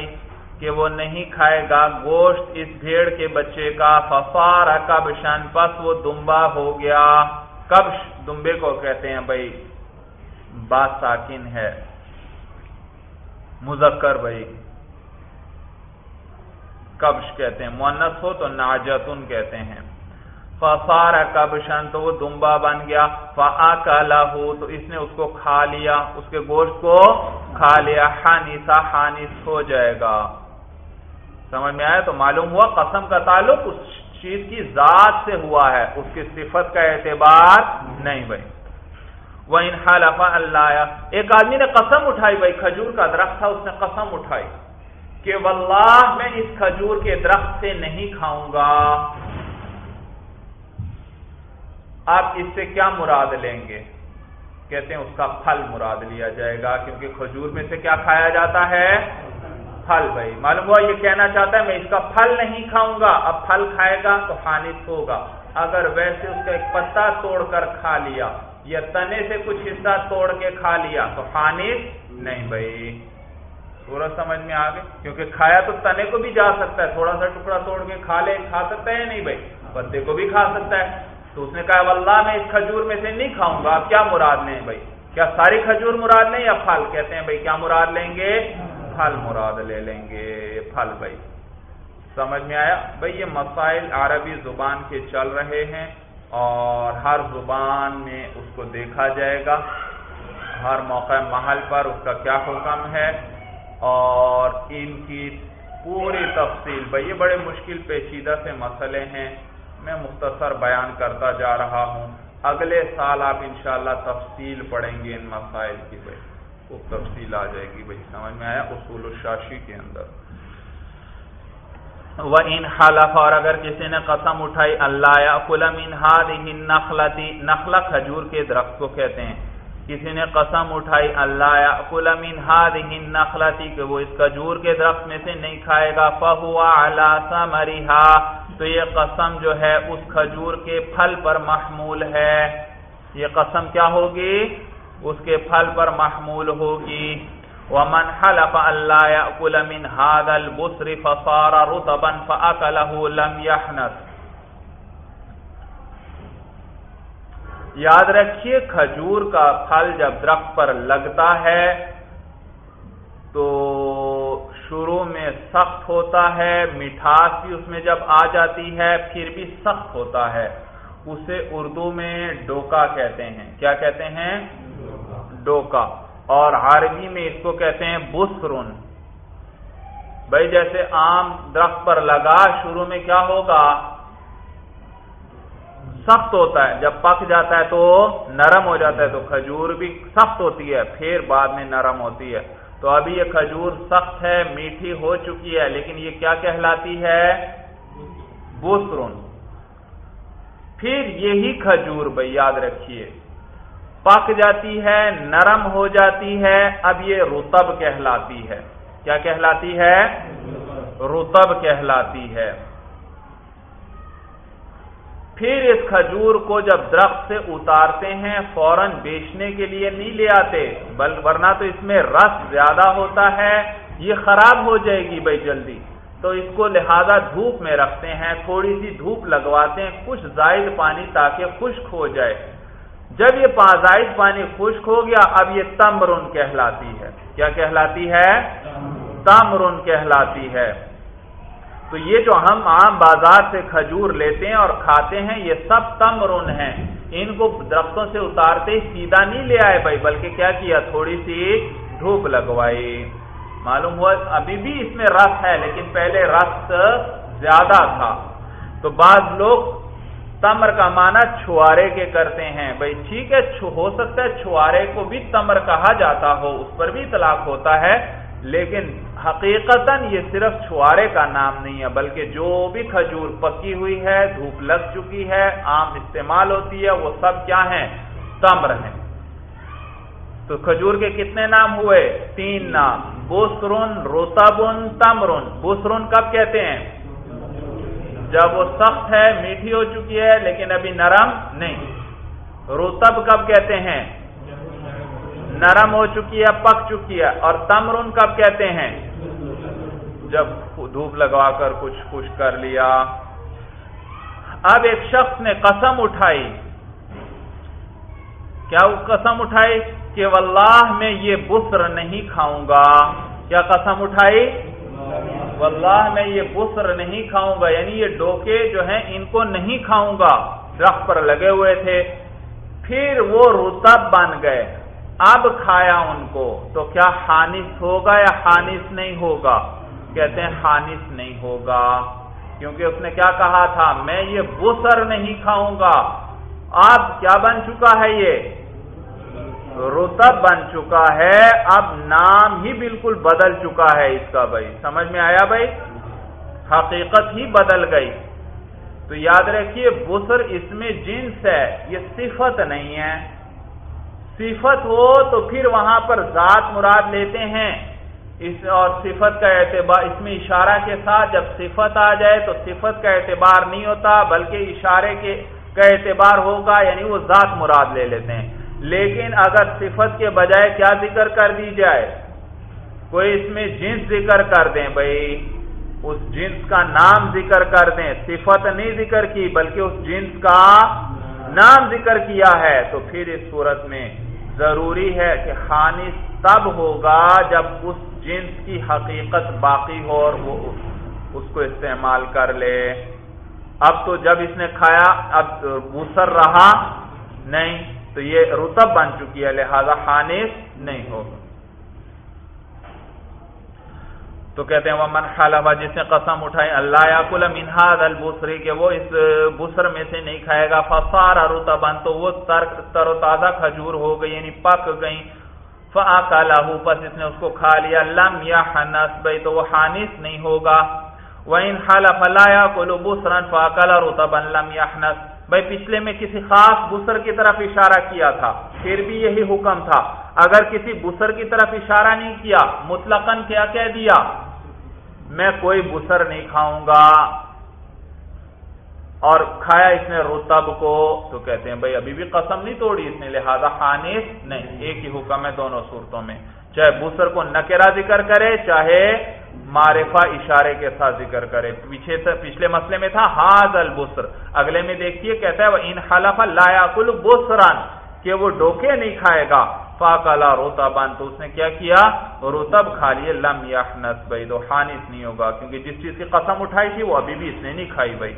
کہ وہ نہیں کھائے گا گوشت اس بھیڑ کے بچے کا۔ ففار کبشن پس وہ دمبا ہو گیا۔ کبش دمبے کو کہتے ہیں بھائی۔ بات ساکن ہے۔ مذکر بھائی۔ کبش کہتے ہیں۔ مونس ہو تو ناجتن کہتے ہیں۔ فار کبشن تو وہ دمبا بن گیا۔ فا تو اس نے اس کو کھا لیا۔ اس کے گوشت کو کھا لیا۔ ہانیسا ہانیس ہو جائے گا۔ سمجھ میں آیا تو معلوم ہوا قسم کا تعلق اس چیز کی ذات سے ہوا ہے، اس کی صفت کا اعتبار نہیں بھائی۔ وہ ان حلفا اللہ ایک آدمی نے قسم اٹھائی بھائی، کھجور کا درخت تھا، اس نے قسم اٹھائی کہ واللہ میں اس کھجور کے درخت سے نہیں کھاؤں گا۔ آپ اس سے کیا مراد لیں گے؟ کہتے ہیں اس کا پھل مراد لیا جائے گا، کیونکہ کھجور میں سے کیا کھایا جاتا ہے؟ پھل بھائی۔ معلوم ہوا یہ کہنا چاہتا ہے، میں اس کا پھل نہیں کھاؤں گا، اب پھل کھائے گا تو خانص ہوگا۔ اگر ویسے اس کا ایک پتا توڑ کر کھا لیا، یا تنے سے کچھ حصہ توڑ کے کھا لیا تو خانص نہیں بھائی۔ سورج سمجھ میں آ گئے؟ کیونکہ کھایا تو تنے کو بھی جا سکتا ہے، تھوڑا سا ٹکڑا توڑ کے کھا لے، کھا سکتا ہے نہیں بھائی؟ پتے کو بھی کھا سکتا ہے۔ تو اس نے کہا، واللہ میں اس کھجور میں سے نہیں کھاؤں گا، آپ کیا مراد لیں بھائی؟ کیا ساری کھجور مراد لیں یا پھل؟ کہتے ہیں بھائی، کیا مراد لیں گے؟ پھل مراد لے لیں گے، پھل بھائی۔ سمجھ میں آیا؟ بھائی، یہ مسائل عربی زبان کے چل رہے ہیں اور ہر زبان میں اس کو دیکھا جائے گا۔ ہر موقع محل پر اس کا کیا حکم ہے؟ اور ان کی پوری تفصیل، بھائی، یہ بڑے مشکل پیچیدہ سے مسئلے ہیں۔ میں مختصر بیان کرتا جا رہا ہوں۔ اگلے سال آپ انشاءاللہ تفصیل پڑھیں گے ان مسائل کی۔ بھائی خوب تفصیل آ جائے گی بھائی، سمجھ میں آیا؟ اصول الشاشی کے اندر۔ وہ ان حالف اور اگر کسی نے قسم اٹھائی، اللہ یا فلم انہاد نخلتی نخلا کھجور کے درخت کو کہتے ہیں۔ کسی نے قسم اٹھائی، اللہ یا فلم انہاد نخلتی کہ وہ اس کھجور کے درخت میں سے نہیں کھائے گا۔ فہوا اللہ مریحا تو یہ قسم جو ہے، اس کھجور کے پھل پر محمول ہے۔ یہ قسم کیا ہوگی؟ اس کے پھل پر محمول ہوگی۔ ومن حلف اللہ يأكل من هذا البصر فصار رطبا فأكله لم يحنث۔ یاد رکھیے، کھجور کا پھل جب درخت پر لگتا ہے تو شروع میں سخت ہوتا ہے، مٹھاس بھی اس میں جب آ جاتی ہے، پھر بھی سخت ہوتا ہے۔ اسے اردو میں ڈوکا کہتے ہیں۔ کیا کہتے ہیں؟ ڈوکا اور عربی میں اس کو کہتے ہیں بسرن بھائی جیسے آم درخت پر لگا، شروع میں کیا ہوگا؟ سخت ہوتا ہے۔ جب پک جاتا ہے تو نرم ہو جاتا ہے، تو کھجور بھی سخت ہوتی ہے، پھر بعد میں نرم ہوتی ہے۔ تو ابھی یہ کھجور سخت ہے، میٹھی ہو چکی ہے، لیکن یہ کیا کہلاتی ہے؟ بسرن پھر یہی کھجور، بھائی یاد رکھیے۔ پک جاتی ہے، نرم ہو جاتی ہے، اب یہ رتب کہلاتی ہے۔ کیا کہلاتی ہے؟ رتب کہلاتی ہے۔ پھر اس کھجور کو جب درخت سے اتارتے ہیں، فوراً بیچنے کے لیے نہیں لے آتے، بل، ورنہ تو اس میں رس زیادہ ہوتا ہے، یہ خراب ہو جائے گی بھائی جلدی۔ تو اس کو لہذا دھوپ میں رکھتے ہیں، تھوڑی سی دھوپ لگواتے ہیں، کچھ زائد پانی تاکہ خشک ہو جائے۔ جب یہ زائد پانی خشک ہو گیا، اب یہ تمرن کہلاتی ہے۔ کیا کہلاتی ہے؟ تمرن کہلاتی ہے۔ تو یہ جو ہم عام بازار سے کھجور لیتے ہیں اور کھاتے ہیں، یہ سب تمرن ہیں۔ ان کو درختوں سے اتارتے ہی سیدھا نہیں لے آئے بھائی، بلکہ کیا کیا؟ تھوڑی سی دھوپ لگوائی۔ معلوم ہوا، ابھی بھی اس میں رس ہے، لیکن پہلے رس زیادہ تھا۔ تو بعض لوگ تمر کا معنی چھوارے کے کرتے ہیں۔ بھائی ٹھیک ہے ہو سکتا ہے چھوارے کو بھی تمر کہا جاتا ہو، اس پر بھی اطلاق ہوتا ہے۔ لیکن حقیقتا یہ صرف چھوارے کا نام نہیں ہے، بلکہ جو بھی کھجور پکی ہوئی ہے، دھوپ لگ چکی ہے، عام استعمال ہوتی ہے، وہ سب کیا ہیں؟ تمر ہیں۔ تو کھجور کے کتنے نام ہوئے؟ تین نام۔ بسرن روتابن تمرن بسرن کب کہتے ہیں؟ جب وہ سخت ہے، میٹھی ہو چکی ہے، لیکن ابھی نرم نہیں۔ روتب کب کہتے ہیں؟ نرم ہو چکی ہے، پک چکی ہے۔ اور تمرن کب کہتے ہیں؟ جب دھوپ لگوا کر کچھ کچھ کر لیا۔ اب ایک شخص نے قسم اٹھائی۔ کیا وہ قسم اٹھائی؟ کہ واللہ میں یہ بسر نہیں کھاؤں گا۔ کیا قسم اٹھائی؟ واللہ میں یہ بسر نہیں کھاؤں گا یعنی یہ ڈوکے جو ہیں ان کو نہیں کھاؤں گا۔ درخت پر لگے ہوئے تھے۔ پھر وہ رتب بن گئے۔ اب کھایا ان کو۔ تو کیا خانس ہوگا یا خانس نہیں ہوگا؟ کہتے ہیں خانس نہیں ہوگا۔ کیونکہ اس نے کیا کہا تھا؟ میں یہ بسر نہیں کھاؤں گا۔ اب کیا بن چکا ہے یہ؟ رتب بن چکا ہے، اب نام ہی بالکل بدل چکا ہے اس کا بھائی۔ سمجھ میں آیا بھائی؟ حقیقت ہی بدل گئی۔ تو یاد رکھیے، بسر اس میں جنس ہے، یہ صفت نہیں ہے۔ صفت ہو تو پھر وہاں پر ذات مراد لیتے ہیں۔ اس اور صفت کا اعتبار، اس میں اشارہ کے ساتھ جب صفت آ جائے تو صفت کا اعتبار نہیں ہوتا، بلکہ اشارے کے کا اعتبار ہوگا یعنی وہ ذات مراد لے لیتے ہیں۔ لیکن اگر صفت کے بجائے کیا ذکر کر دی جائے؟ کوئی اس میں جنس ذکر کر دیں بھائی، اس جنس کا نام ذکر کر دیں۔ صفت نہیں ذکر کی، بلکہ اس جنس کا نام ذکر کیا ہے۔ تو پھر اس صورت میں ضروری ہے کہ خانص تب ہوگا جب اس جنس کی حقیقت باقی ہو اور وہ اس کو استعمال کر لے۔ اب تو جب اس نے کھایا، اب بوسر رہا، نہیں۔ تو یہ رتب بن چکی ہے، لہذا خانص نہیں ہوگا۔ تو کہتے ہیں وہ من جس نے قسم اٹھائی اللہ یا کل منہاد البسری کہ وہ اس بسر میں سے نہیں کھائے گا۔ فسارا رتبن تو وہ تر و تازہ کھجور ہو گئی یعنی پک گئی فاقالہ پس اس نے اس کو کھا لیا۔ لم یا حنس بھائی تو وہ حانس نہیں ہوگا۔ وہ ان خالف اللہ یا کلو بسرن فاقالہ رتبن لم یا بھائی پچھلے میں کسی خاص بسر کی طرف اشارہ کیا تھا، پھر بھی یہی حکم تھا۔ اگر کسی بسر کی طرف اشارہ نہیں کیا، مطلقاً کیا کہہ دیا؟ میں کوئی بسر نہیں کھاؤں گا۔ اور کھایا اس نے روتب کو، تو کہتے ہیں بھائی ابھی بھی قسم نہیں توڑی اس نے، لہذا خانیس نہیں، ایک ہی حکم ہے دونوں صورتوں میں۔ چاہے بسر کو نکرا ذکر کرے، چاہے معرفہ اشارے کے ساتھ ذکر کرے۔ پیچھے پچھلے مسئلے میں تھا ہاض البسر اگلے میں دیکھیے، کہتا ہے وہ ان حلف لایا کل بسران کہ وہ ڈوکے نہیں کھائے گا۔ فاقلا روتا بان تو اس نے کیا کیا؟ روتب کھا لیے۔ لم یحنس بھائی تو حانس نہیں ہوگا، کیونکہ جس چیز کی قسم اٹھائی تھی، وہ ابھی بھی اس نے نہیں کھائی بھائی۔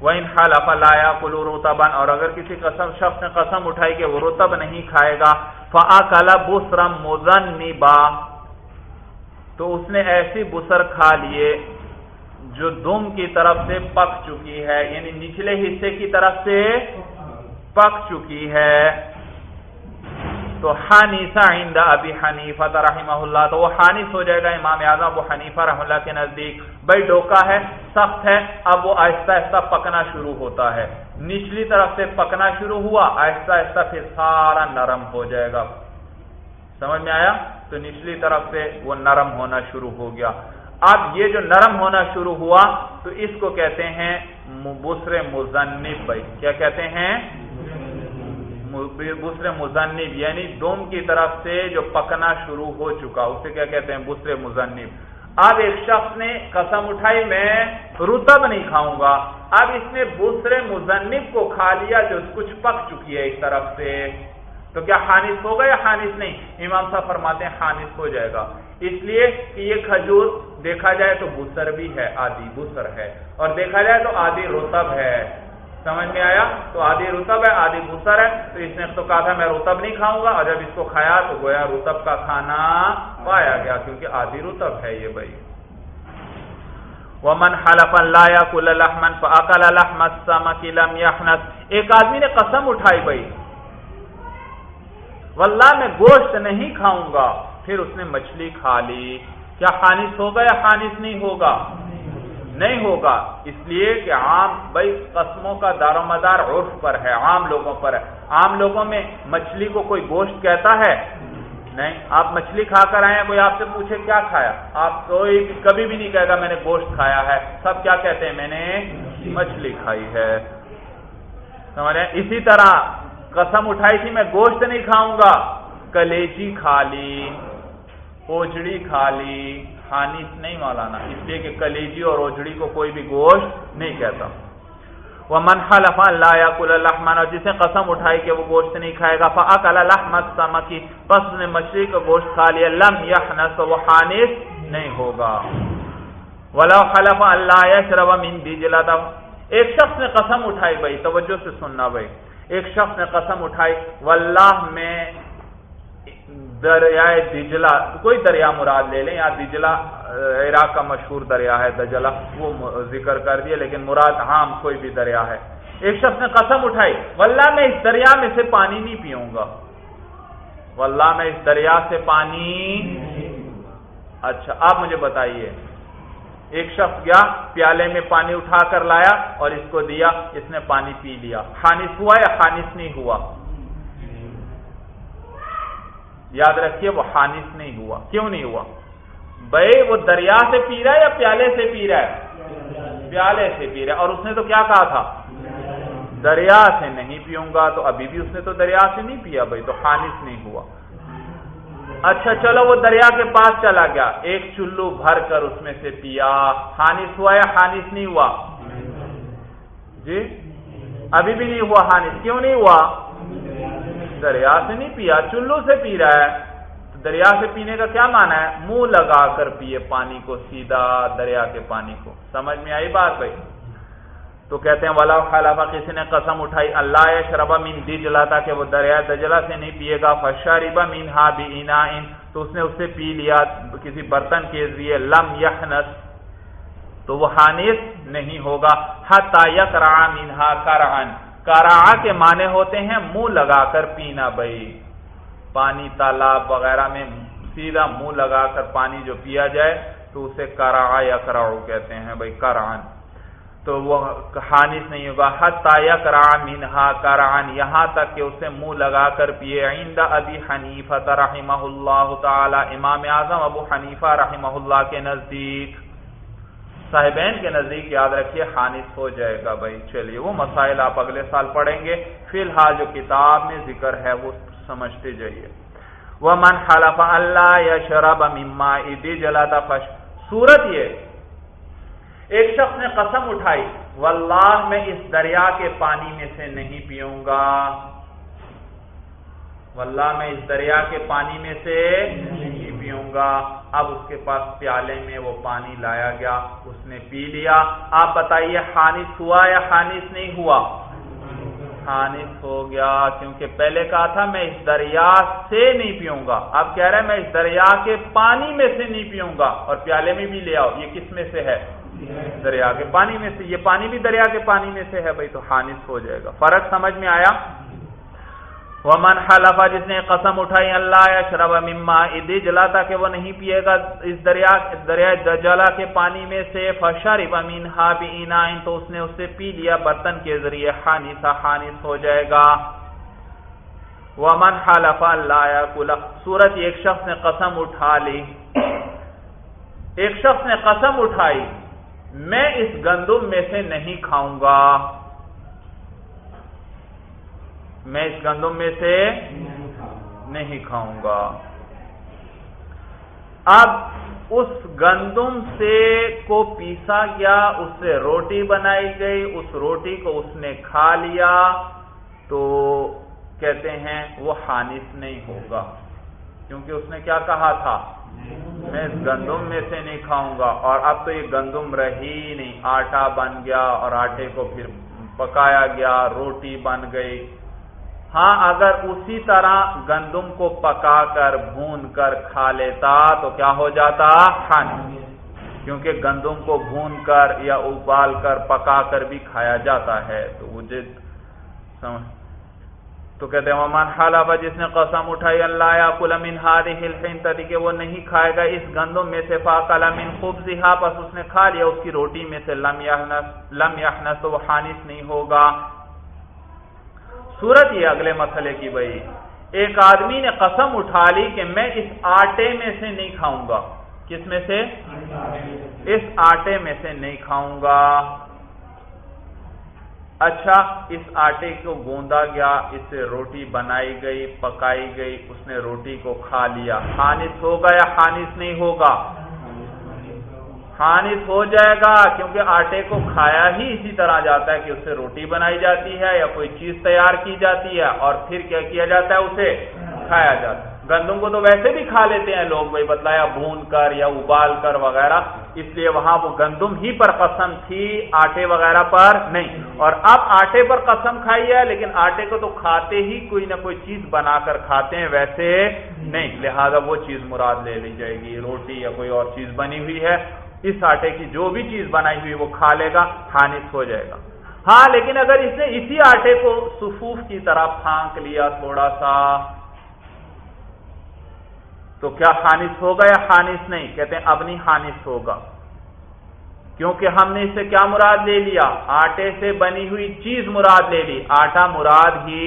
وہ ان حلف لایا کلو روتبن اور اگر کسی قسم، شخص نے قسم اٹھائی کہ وہ روتب نہیں کھائے گا فا بسرم مزن تو اس نے ایسی بسر کھا لیے جو دم کی طرف سے پک چکی ہے یعنی نچلے حصے کی طرف سے پک چکی ہے۔ تو حانیسا عند ابی حنیفہ رحمہ اللہ، تو وہ حانیس ہو جائے گا امام اعظم ابو حنیفہ رحم اللہ کے نزدیک۔ بھائی ڈوکا ہے، سخت ہے، اب وہ آہستہ آہستہ پکنا شروع ہوتا ہے۔ نچلی طرف سے پکنا شروع ہوا، آہستہ آہستہ پھر سارا نرم ہو جائے گا۔ سمجھ میں آیا؟ تو نچلی طرف سے وہ نرم ہونا شروع ہو گیا۔ اب یہ جو نرم ہونا شروع ہوا، تو اس کو کہتے ہیں بسر مزنب بھائی کیا کہتے ہیں؟ بسر مزنب یعنی دوم کی طرف سے جو پکنا شروع ہو چکا، اسے کیا کہتے ہیں؟ بسر مزنب اب ایک شخص نے قسم اٹھائی، میں رتب نہیں کھاؤں گا۔ اب اس نے بسر مزنب کو کھا لیا، جو کچھ پک چکی ہے ایک طرف سے۔ تو کیا خانص ہوگا یا خانص نہیں؟ امام صاحب فرماتے ہیں خانص ہو جائے گا۔ اس لیے کہ یہ کھجور دیکھا جائے تو بسر بھی ہے، آدھی بسر ہے۔ اور دیکھا جائے تو آدھی رتب ہے۔ سمجھ میں آیا؟ تو آدھی رتب ہے، آدھی بسر ہے۔ تو اس نے تو کہا تھا میں رتب نہیں کھاؤں گا۔ اور جب اس کو کھایا تو گویا رتب کا کھانا پایا گیا، کیونکہ آدھی رتب ہے یہ بھائی۔ ومن حلف اللہ کل لحمن فاکل لحمت لم ایک آدمی نے قسم اٹھائی بھائی۔ واللہ میں گوشت نہیں کھاؤں گا، پھر اس نے مچھلی کھا لی۔ کیا خانص ہوگا یا خانص نہیں ہوگا؟ نہیں ہوگا۔ اس لیے کہ عام بھائی قسموں کا دار و مدار عرف پر ہے، عام لوگوں پر ہے۔ عام لوگوں میں مچھلی کو کوئی گوشت کہتا ہے؟ نہیں۔ آپ مچھلی کھا کر آئے ہیں کوئی آپ سے پوچھے کیا کھایا؟ آپ کوئی کبھی بھی نہیں کہے گا، میں نے گوشت کھایا ہے۔ سب کیا کہتے ہیں؟ میں نے مچھلی کھائی ہے۔ سمجھ رہے اسی طرح قسم اٹھائی تھی، میں گوشت نہیں کھاؤں گا۔ کلیجی کھا لی، اوجڑی کھا لی۔ نہیں مولانا، اس لیے کہ کلیجی اور اوجڑی کو کوئی بھی گوشت نہیں کہتا۔ وہ منفا لفا اللہ اور جسے قسم اٹھائی کہ وہ گوشت نہیں کھائے گا۔ فاق اللہ سمکی پس نے مچھلی کا گوشت کھا لیا۔ لم یخنس وہ خانیس نہیں ہوگا۔ ولا خلف اللہ شرب من دی جلا ایک شخص نے قسم اٹھائی بھائی، توجہ سے سننا بھائی۔ ایک شخص نے قسم اٹھائی، واللہ میں دریائے دجلا کوئی دریا مراد لے لیں، یا دجلا عراق کا مشہور دریا ہے دجلا وہ ذکر کر دیا لیکن مراد عام کوئی بھی دریا ہے۔ ایک شخص نے قسم اٹھائی، واللہ میں اس دریا میں سے پانی نہیں پیوں گا۔ واللہ میں اس دریا سے پانی اچھا آپ مجھے بتائیے ایک شخص گیا، پیالے میں پانی اٹھا کر لایا اور اس کو دیا، اس نے پانی پی لیا۔ خانص ہوا یا خانص نہیں ہوا؟ یاد رکھیے، وہ خانص نہیں ہوا۔ کیوں نہیں ہوا؟ بھائی، وہ دریا سے پی رہا ہے یا پیالے سے پی رہا ہے؟ پیالے سے پی رہا ہے۔ اور اس نے تو کیا کہا تھا؟ دریا سے نہیں پیوں گا۔ تو ابھی بھی اس نے تو دریا سے نہیں پیا بھائی، تو خانص نہیں ہوا۔ اچھا چلو وہ دریا کے پاس چلا گیا۔ ایک چلو بھر کر اس میں سے پیا۔ خانص ہوا یا خانص نہیں ہوا؟ جی؟ ابھی بھی نہیں ہوا خانص کیوں نہیں ہوا؟ دریا سے نہیں پیا، چلو سے پی رہا ہے۔ دریا سے پینے کا کیا مانا ہے؟ منہ لگا کر پیے پانی کو، سیدھا دریا کے پانی کو۔ سمجھ میں آئی بات بھائی؟ تو کہتے ہیں، ولا خلافہ کسی نے قسم اٹھائی، اللہ شربا مین دی جلا تھا کہ وہ دریا دجلا سے نہیں پیے گا فشاربا مین ہا بھی تو اس نے اس سے پی لیا کسی برتن کے ذریعے لم یخنس تو وہ حانس نہیں ہوگا حتا یکرا مینہا کرعن کرا کے معنی ہوتے ہیں، منہ لگا کر پینا بھائی، پانی تالاب وغیرہ میں سیدھا منہ لگا کر پانی جو پیا جائے تو اسے کرا یا کراؤ کہتے ہیں بھائی کران تو وہ خانص نہیں ہوگا. حتا کرا منہا کران یہاں تک کہ اسے منہ لگا کر پیے. عند ابی حنیفہ رحمہ اللہ تعالی. امام اعظم ابو حنیفہ رحمہ اللہ کے نزدیک. صاحبین کے نزدیک یاد رکھیے خانص ہو جائے گا بھائی. چلیے، وہ مسائل آپ اگلے سال پڑھیں گے. فی الحال جو کتاب میں ذکر ہے، وہ سمجھتے جائیے. وہ من خلف اللہ یا شراب مما عیدی جلاتا فش صورت یہ ایک شخص نے قسم اٹھائی، واللہ میں اس دریا کے پانی میں سے نہیں پیوں گا۔ واللہ میں اس دریا کے پانی میں سے نہیں پیوں ہوگا اب اس کے پاس پیالے میں وہ پانی لایا گیا، اس نے پی لیا۔ آپ بتائیے خانص ہوا یا خانص نہیں ہوا؟ خانص ہو گیا، کیونکہ پہلے کہا تھا میں اس دریا سے نہیں پیوں گا۔ اب کہہ رہے میں اس دریا کے پانی میں سے نہیں پیوں گا اور پیالے میں بھی لے آؤ، یہ کس میں سے ہے؟ دریا کے پانی میں سے، یہ پانی بھی دریا کے پانی میں سے ہے بھائی، تو خانص ہو جائے گا۔ فرق سمجھ میں آیا؟ ومن حلفا جس نے قسم اٹھائی، اللہ یا شرب مما ادی جلا تھا کہ وہ نہیں پیے گا۔ اس دریا دریا جلا کے پانی میں سے، فشرب منها بیناء تو اس نے اس سے پی لیا برتن کے ذریعے۔ خانسا خانس ہو جائے گا۔ ومن حلف، اللہ یا سورت، ایک شخص نے قسم اٹھا لی۔ ایک شخص نے قسم اٹھائی۔ میں اس گندم میں سے نہیں کھاؤں گا۔ میں اس گندم میں سے نہیں کھاؤں گا۔ اب اس گندم سے کو پیسا گیا اس سے روٹی بنائی گئی، اس روٹی کو اس نے کھا لیا تو کہتے ہیں وہ خانص نہیں ہوگا۔ کیونکہ اس نے کیا کہا تھا؟ میں اس گندم میں سے نہیں کھاؤں گا۔ اور اب تو یہ گندم رہی نہیں۔ آٹا بن گیا اور آٹے کو پھر پکایا گیا، روٹی بن گئی۔ ہاں اگر اسی طرح گندم کو پکا کر، بھون کر کھا لیتا تو کیا ہو جاتا؟ کھانے کیونکہ گندم کو بھون کر یا ابال کر، پکا کر بھی کھایا جاتا ہے۔ تو مجھے تو کہتے ہیں ممان حالہ جس نے قسم اٹھائی اللہ یا کلمن ہار ہل کہ وہ نہیں کھائے گا اس گندم میں سے فاقل من خوب سہا پس اس نے کھا لیا، اس کی روٹی میں سے لم یحنس لم یحنس تو وہ خانص نہیں ہوگا۔ صورت یہ اگلے مسئلے کی بھائی، ایک آدمی نے قسم اٹھا لی کہ میں اس آٹے میں سے نہیں کھاؤں گا۔ کس میں سے؟ اس آٹے میں سے نہیں کھاؤں گا۔ اچھا اس آٹے کو گوندا گیا اس سے روٹی بنائی گئی، پکائی گئی، اس نے روٹی کو کھا لیا۔ خانص ہوگا یا خانص نہیں ہوگا۔ خانص ہو جائے گا، کیونکہ آٹے کو کھایا ہی اسی طرح جاتا ہے کہ اس سے روٹی بنائی جاتی ہے یا کوئی چیز تیار کی جاتی ہے اور پھر کیا کیا جاتا ہے؟ اسے کھایا جاتا ہے۔ گندم کو تو ویسے بھی کھا لیتے ہیں لوگ بھائی بتلایا، بھون کر یا ابال کر وغیرہ۔ اس لیے وہاں وہ گندم ہی پر قسم تھی، آٹے وغیرہ پر نہیں۔ اور اب آٹے پر قسم کھائی ہے، لیکن آٹے کو تو کھاتے ہی کوئی نہ کوئی چیز بنا کر کھاتے ہیں، ویسے نہیں۔ لہذا وہ چیز مراد لے لی جائے گی۔ روٹی یا کوئی اور چیز بنی ہوئی ہے، اس آٹے کی جو بھی چیز بنائی ہوئی وہ کھا لے گا خانص ہو جائے گا۔ ہاں لیکن اگر اس نے اسی آٹے کو سفوف کی طرح پھانک لیا، تھوڑا سا تو کیا خانص ہوگا یا خانص نہیں؟ کہتے ہیں اب نہیں خانص ہوگا۔ کیونکہ ہم نے اس سے کیا مراد لے لیا؟ آٹے سے بنی ہوئی چیز مراد لے لی۔ آٹا مراد ہی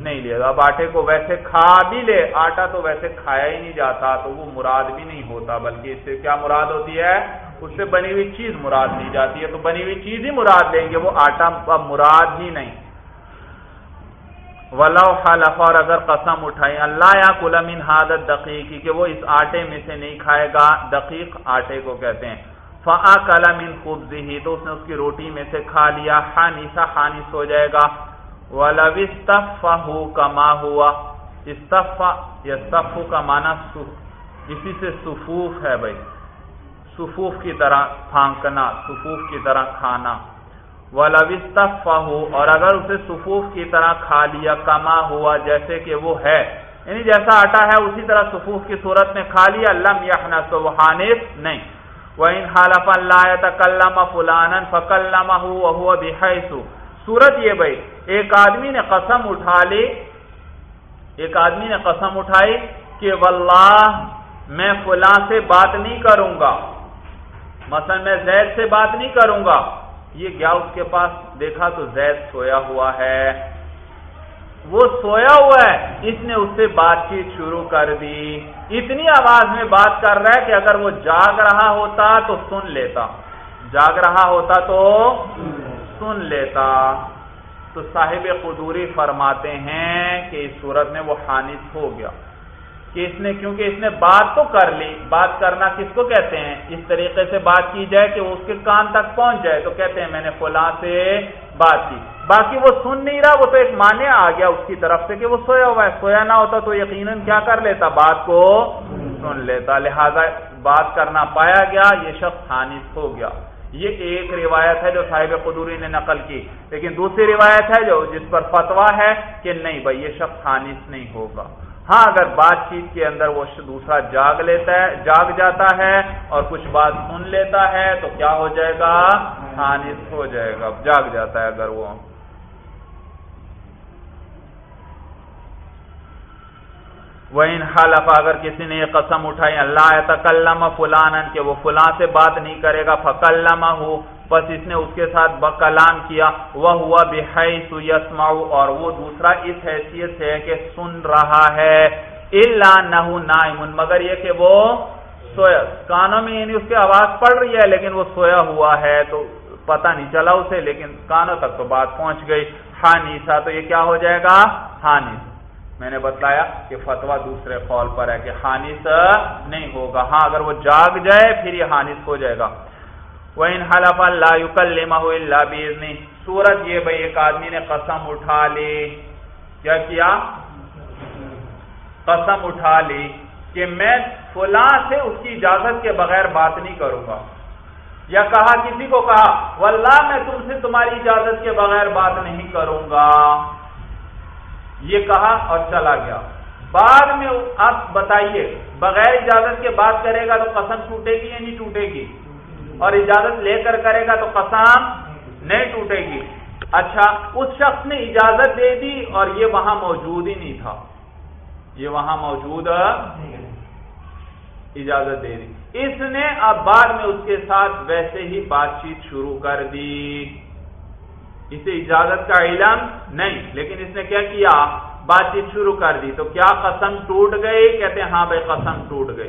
نہیں لے اب آٹے کو ویسے کھا بھی لے، آٹا تو ویسے کھایا ہی نہیں جاتا، تو وہ مراد بھی نہیں ہوتا، بلکہ اس سے کیا مراد ہوتی ہے؟ اس سے بنی ہوئی چیز مراد لی جاتی ہے۔ تو بنی ہوئی چیز ہی مراد لیں گے، وہ آٹا مراد ہی نہیں۔ ولو خلف اور اگر قسم اٹھائی، اللہ یا کلم حادت دقیقی کہ وہ اس آٹے میں سے نہیں کھائے گا، دقیق آٹے کو کہتے ہیں۔ فا کلم ان خوبزی تو اس نے اس کی روٹی میں سے کھا لیا خانیسا خانیس ہو جائے گا۔ کما ہوا استفا یا سفو کا معنی اسی سے سفوف ہے بھائی۔ سفوف کی طرح پھانکنا، سفوف کی طرح کھانا۔ ولوستفا ہو اور اگر اسے سفوف کی طرح کھا لیا، کما ہوا جیسے کہ وہ ہے یعنی جیسا آٹا ہے اسی طرح سفوف کی صورت میں کھا لیا، لم یا تو وہ حانف نہیں۔ وہ ان حالف اللہ تکلم فلان فکلم صورت یہ بھائی، ایک آدمی نے قسم اٹھا لی، ایک آدمی نے قسم اٹھائی کہ واللہ، میں فلاں سے بات نہیں کروں گا۔ مثلا میں زید سے بات نہیں کروں گا۔ یہ گیا اس کے پاس دیکھا تو زید سویا ہوا ہے۔ وہ سویا ہوا ہے۔ اس نے اس سے بات چیت شروع کر دی۔ اتنی آواز میں بات کر رہا ہے کہ اگر وہ جاگ رہا ہوتا تو سن لیتا۔ جاگ رہا ہوتا تو سن لیتا۔ تو صاحب قدوری فرماتے ہیں کہ اس صورت میں وہ حانث ہو گیا۔ کہ اس نے کیونکہ اس نے بات تو کر لی۔ بات کرنا کس کو کہتے ہیں؟ اس طریقے سے بات کی جائے کہ وہ اس کے کان تک پہنچ جائے تو کہتے ہیں، میں نے فلاں سے بات کی۔ باقی وہ سن نہیں رہا، وہ تو ایک مانے آ گیا اس کی طرف سے کہ وہ سویا ہوا ہے۔ سویا نہ ہوتا تو یقیناً کیا کر لیتا؟ بات کو سن لیتا۔ لہذا بات کرنا پایا گیا، یہ شخص حانس ہو گیا۔ یہ ایک روایت ہے جو صاحب قدوری نے نقل کی۔ لیکن دوسری روایت ہے جو جس پر فتوا ہے کہ نہیں بھائی، یہ شخص حانس نہیں ہوگا۔ ہاں اگر بات چیت کے اندر وہ دوسرا جاگ لیتا ہے جاگ جاتا ہے اور کچھ بات سن لیتا ہے تو کیا ہو جائے گا؟ حانس ہو جائے گا جاگ جاتا ہے اگر وہ وہ ان حالف اگر کسی نے یہ قسم اٹھائی، اللہ تکلم فلان کہ وہ فلاں سے بات نہیں کرے گا فکلم ہو بس اس نے اس کے ساتھ کلام کیا وہ ہوا بحیث اور وہ دوسرا اس حیثیت سے ہے کہ سن رہا ہے اللہ نہ نائمن مگر یہ کہ وہ سویا، کانوں میں یعنی اس کی آواز پڑ رہی ہے، لیکن وہ سویا ہوا ہے، تو پتہ نہیں چلا اسے، لیکن کانوں تک تو بات پہنچ گئی ہانیسا تو یہ کیا ہو جائے گا؟ ہانیسا میں نے بتایا کہ فتوا دوسرے قول پر ہے کہ حانس نہیں ہوگا۔ ہاں اگر وہ جاگ جائے، پھر یہ حانس ہو جائے گا۔ وہ ان حلف اللہ بھی سورج یہ بھائی، ایک آدمی نے قسم اٹھا لی۔ کیا کیا؟ قسم اٹھا لی کہ میں فلاں سے اس کی اجازت کے بغیر بات نہیں کروں گا۔ یا کہا، کسی کو کہا، واللہ، میں تم سے تمہاری اجازت کے بغیر بات نہیں کروں گا۔ یہ کہا اور چلا گیا۔ بعد میں آپ بتائیے، بغیر اجازت کے بات کرے گا تو قسم ٹوٹے گی یا نہیں ٹوٹے گی؟ اور اجازت لے کر کرے گا تو قسم نہیں ٹوٹے گی۔ اچھا اس شخص نے اجازت دے دی اور یہ وہاں موجود ہی نہیں تھا۔ یہ وہاں موجود اجازت دے دی۔ اس نے اب بعد میں اس کے ساتھ ویسے ہی بات چیت شروع کر دی۔ اسے اجازت کا علم نہیں، لیکن اس نے کیا کیا؟ بات چیت شروع کر دی۔ تو کیا قسم ٹوٹ گئی؟ کہتے ہیں ہاں بھائی، قسم ٹوٹ گئی۔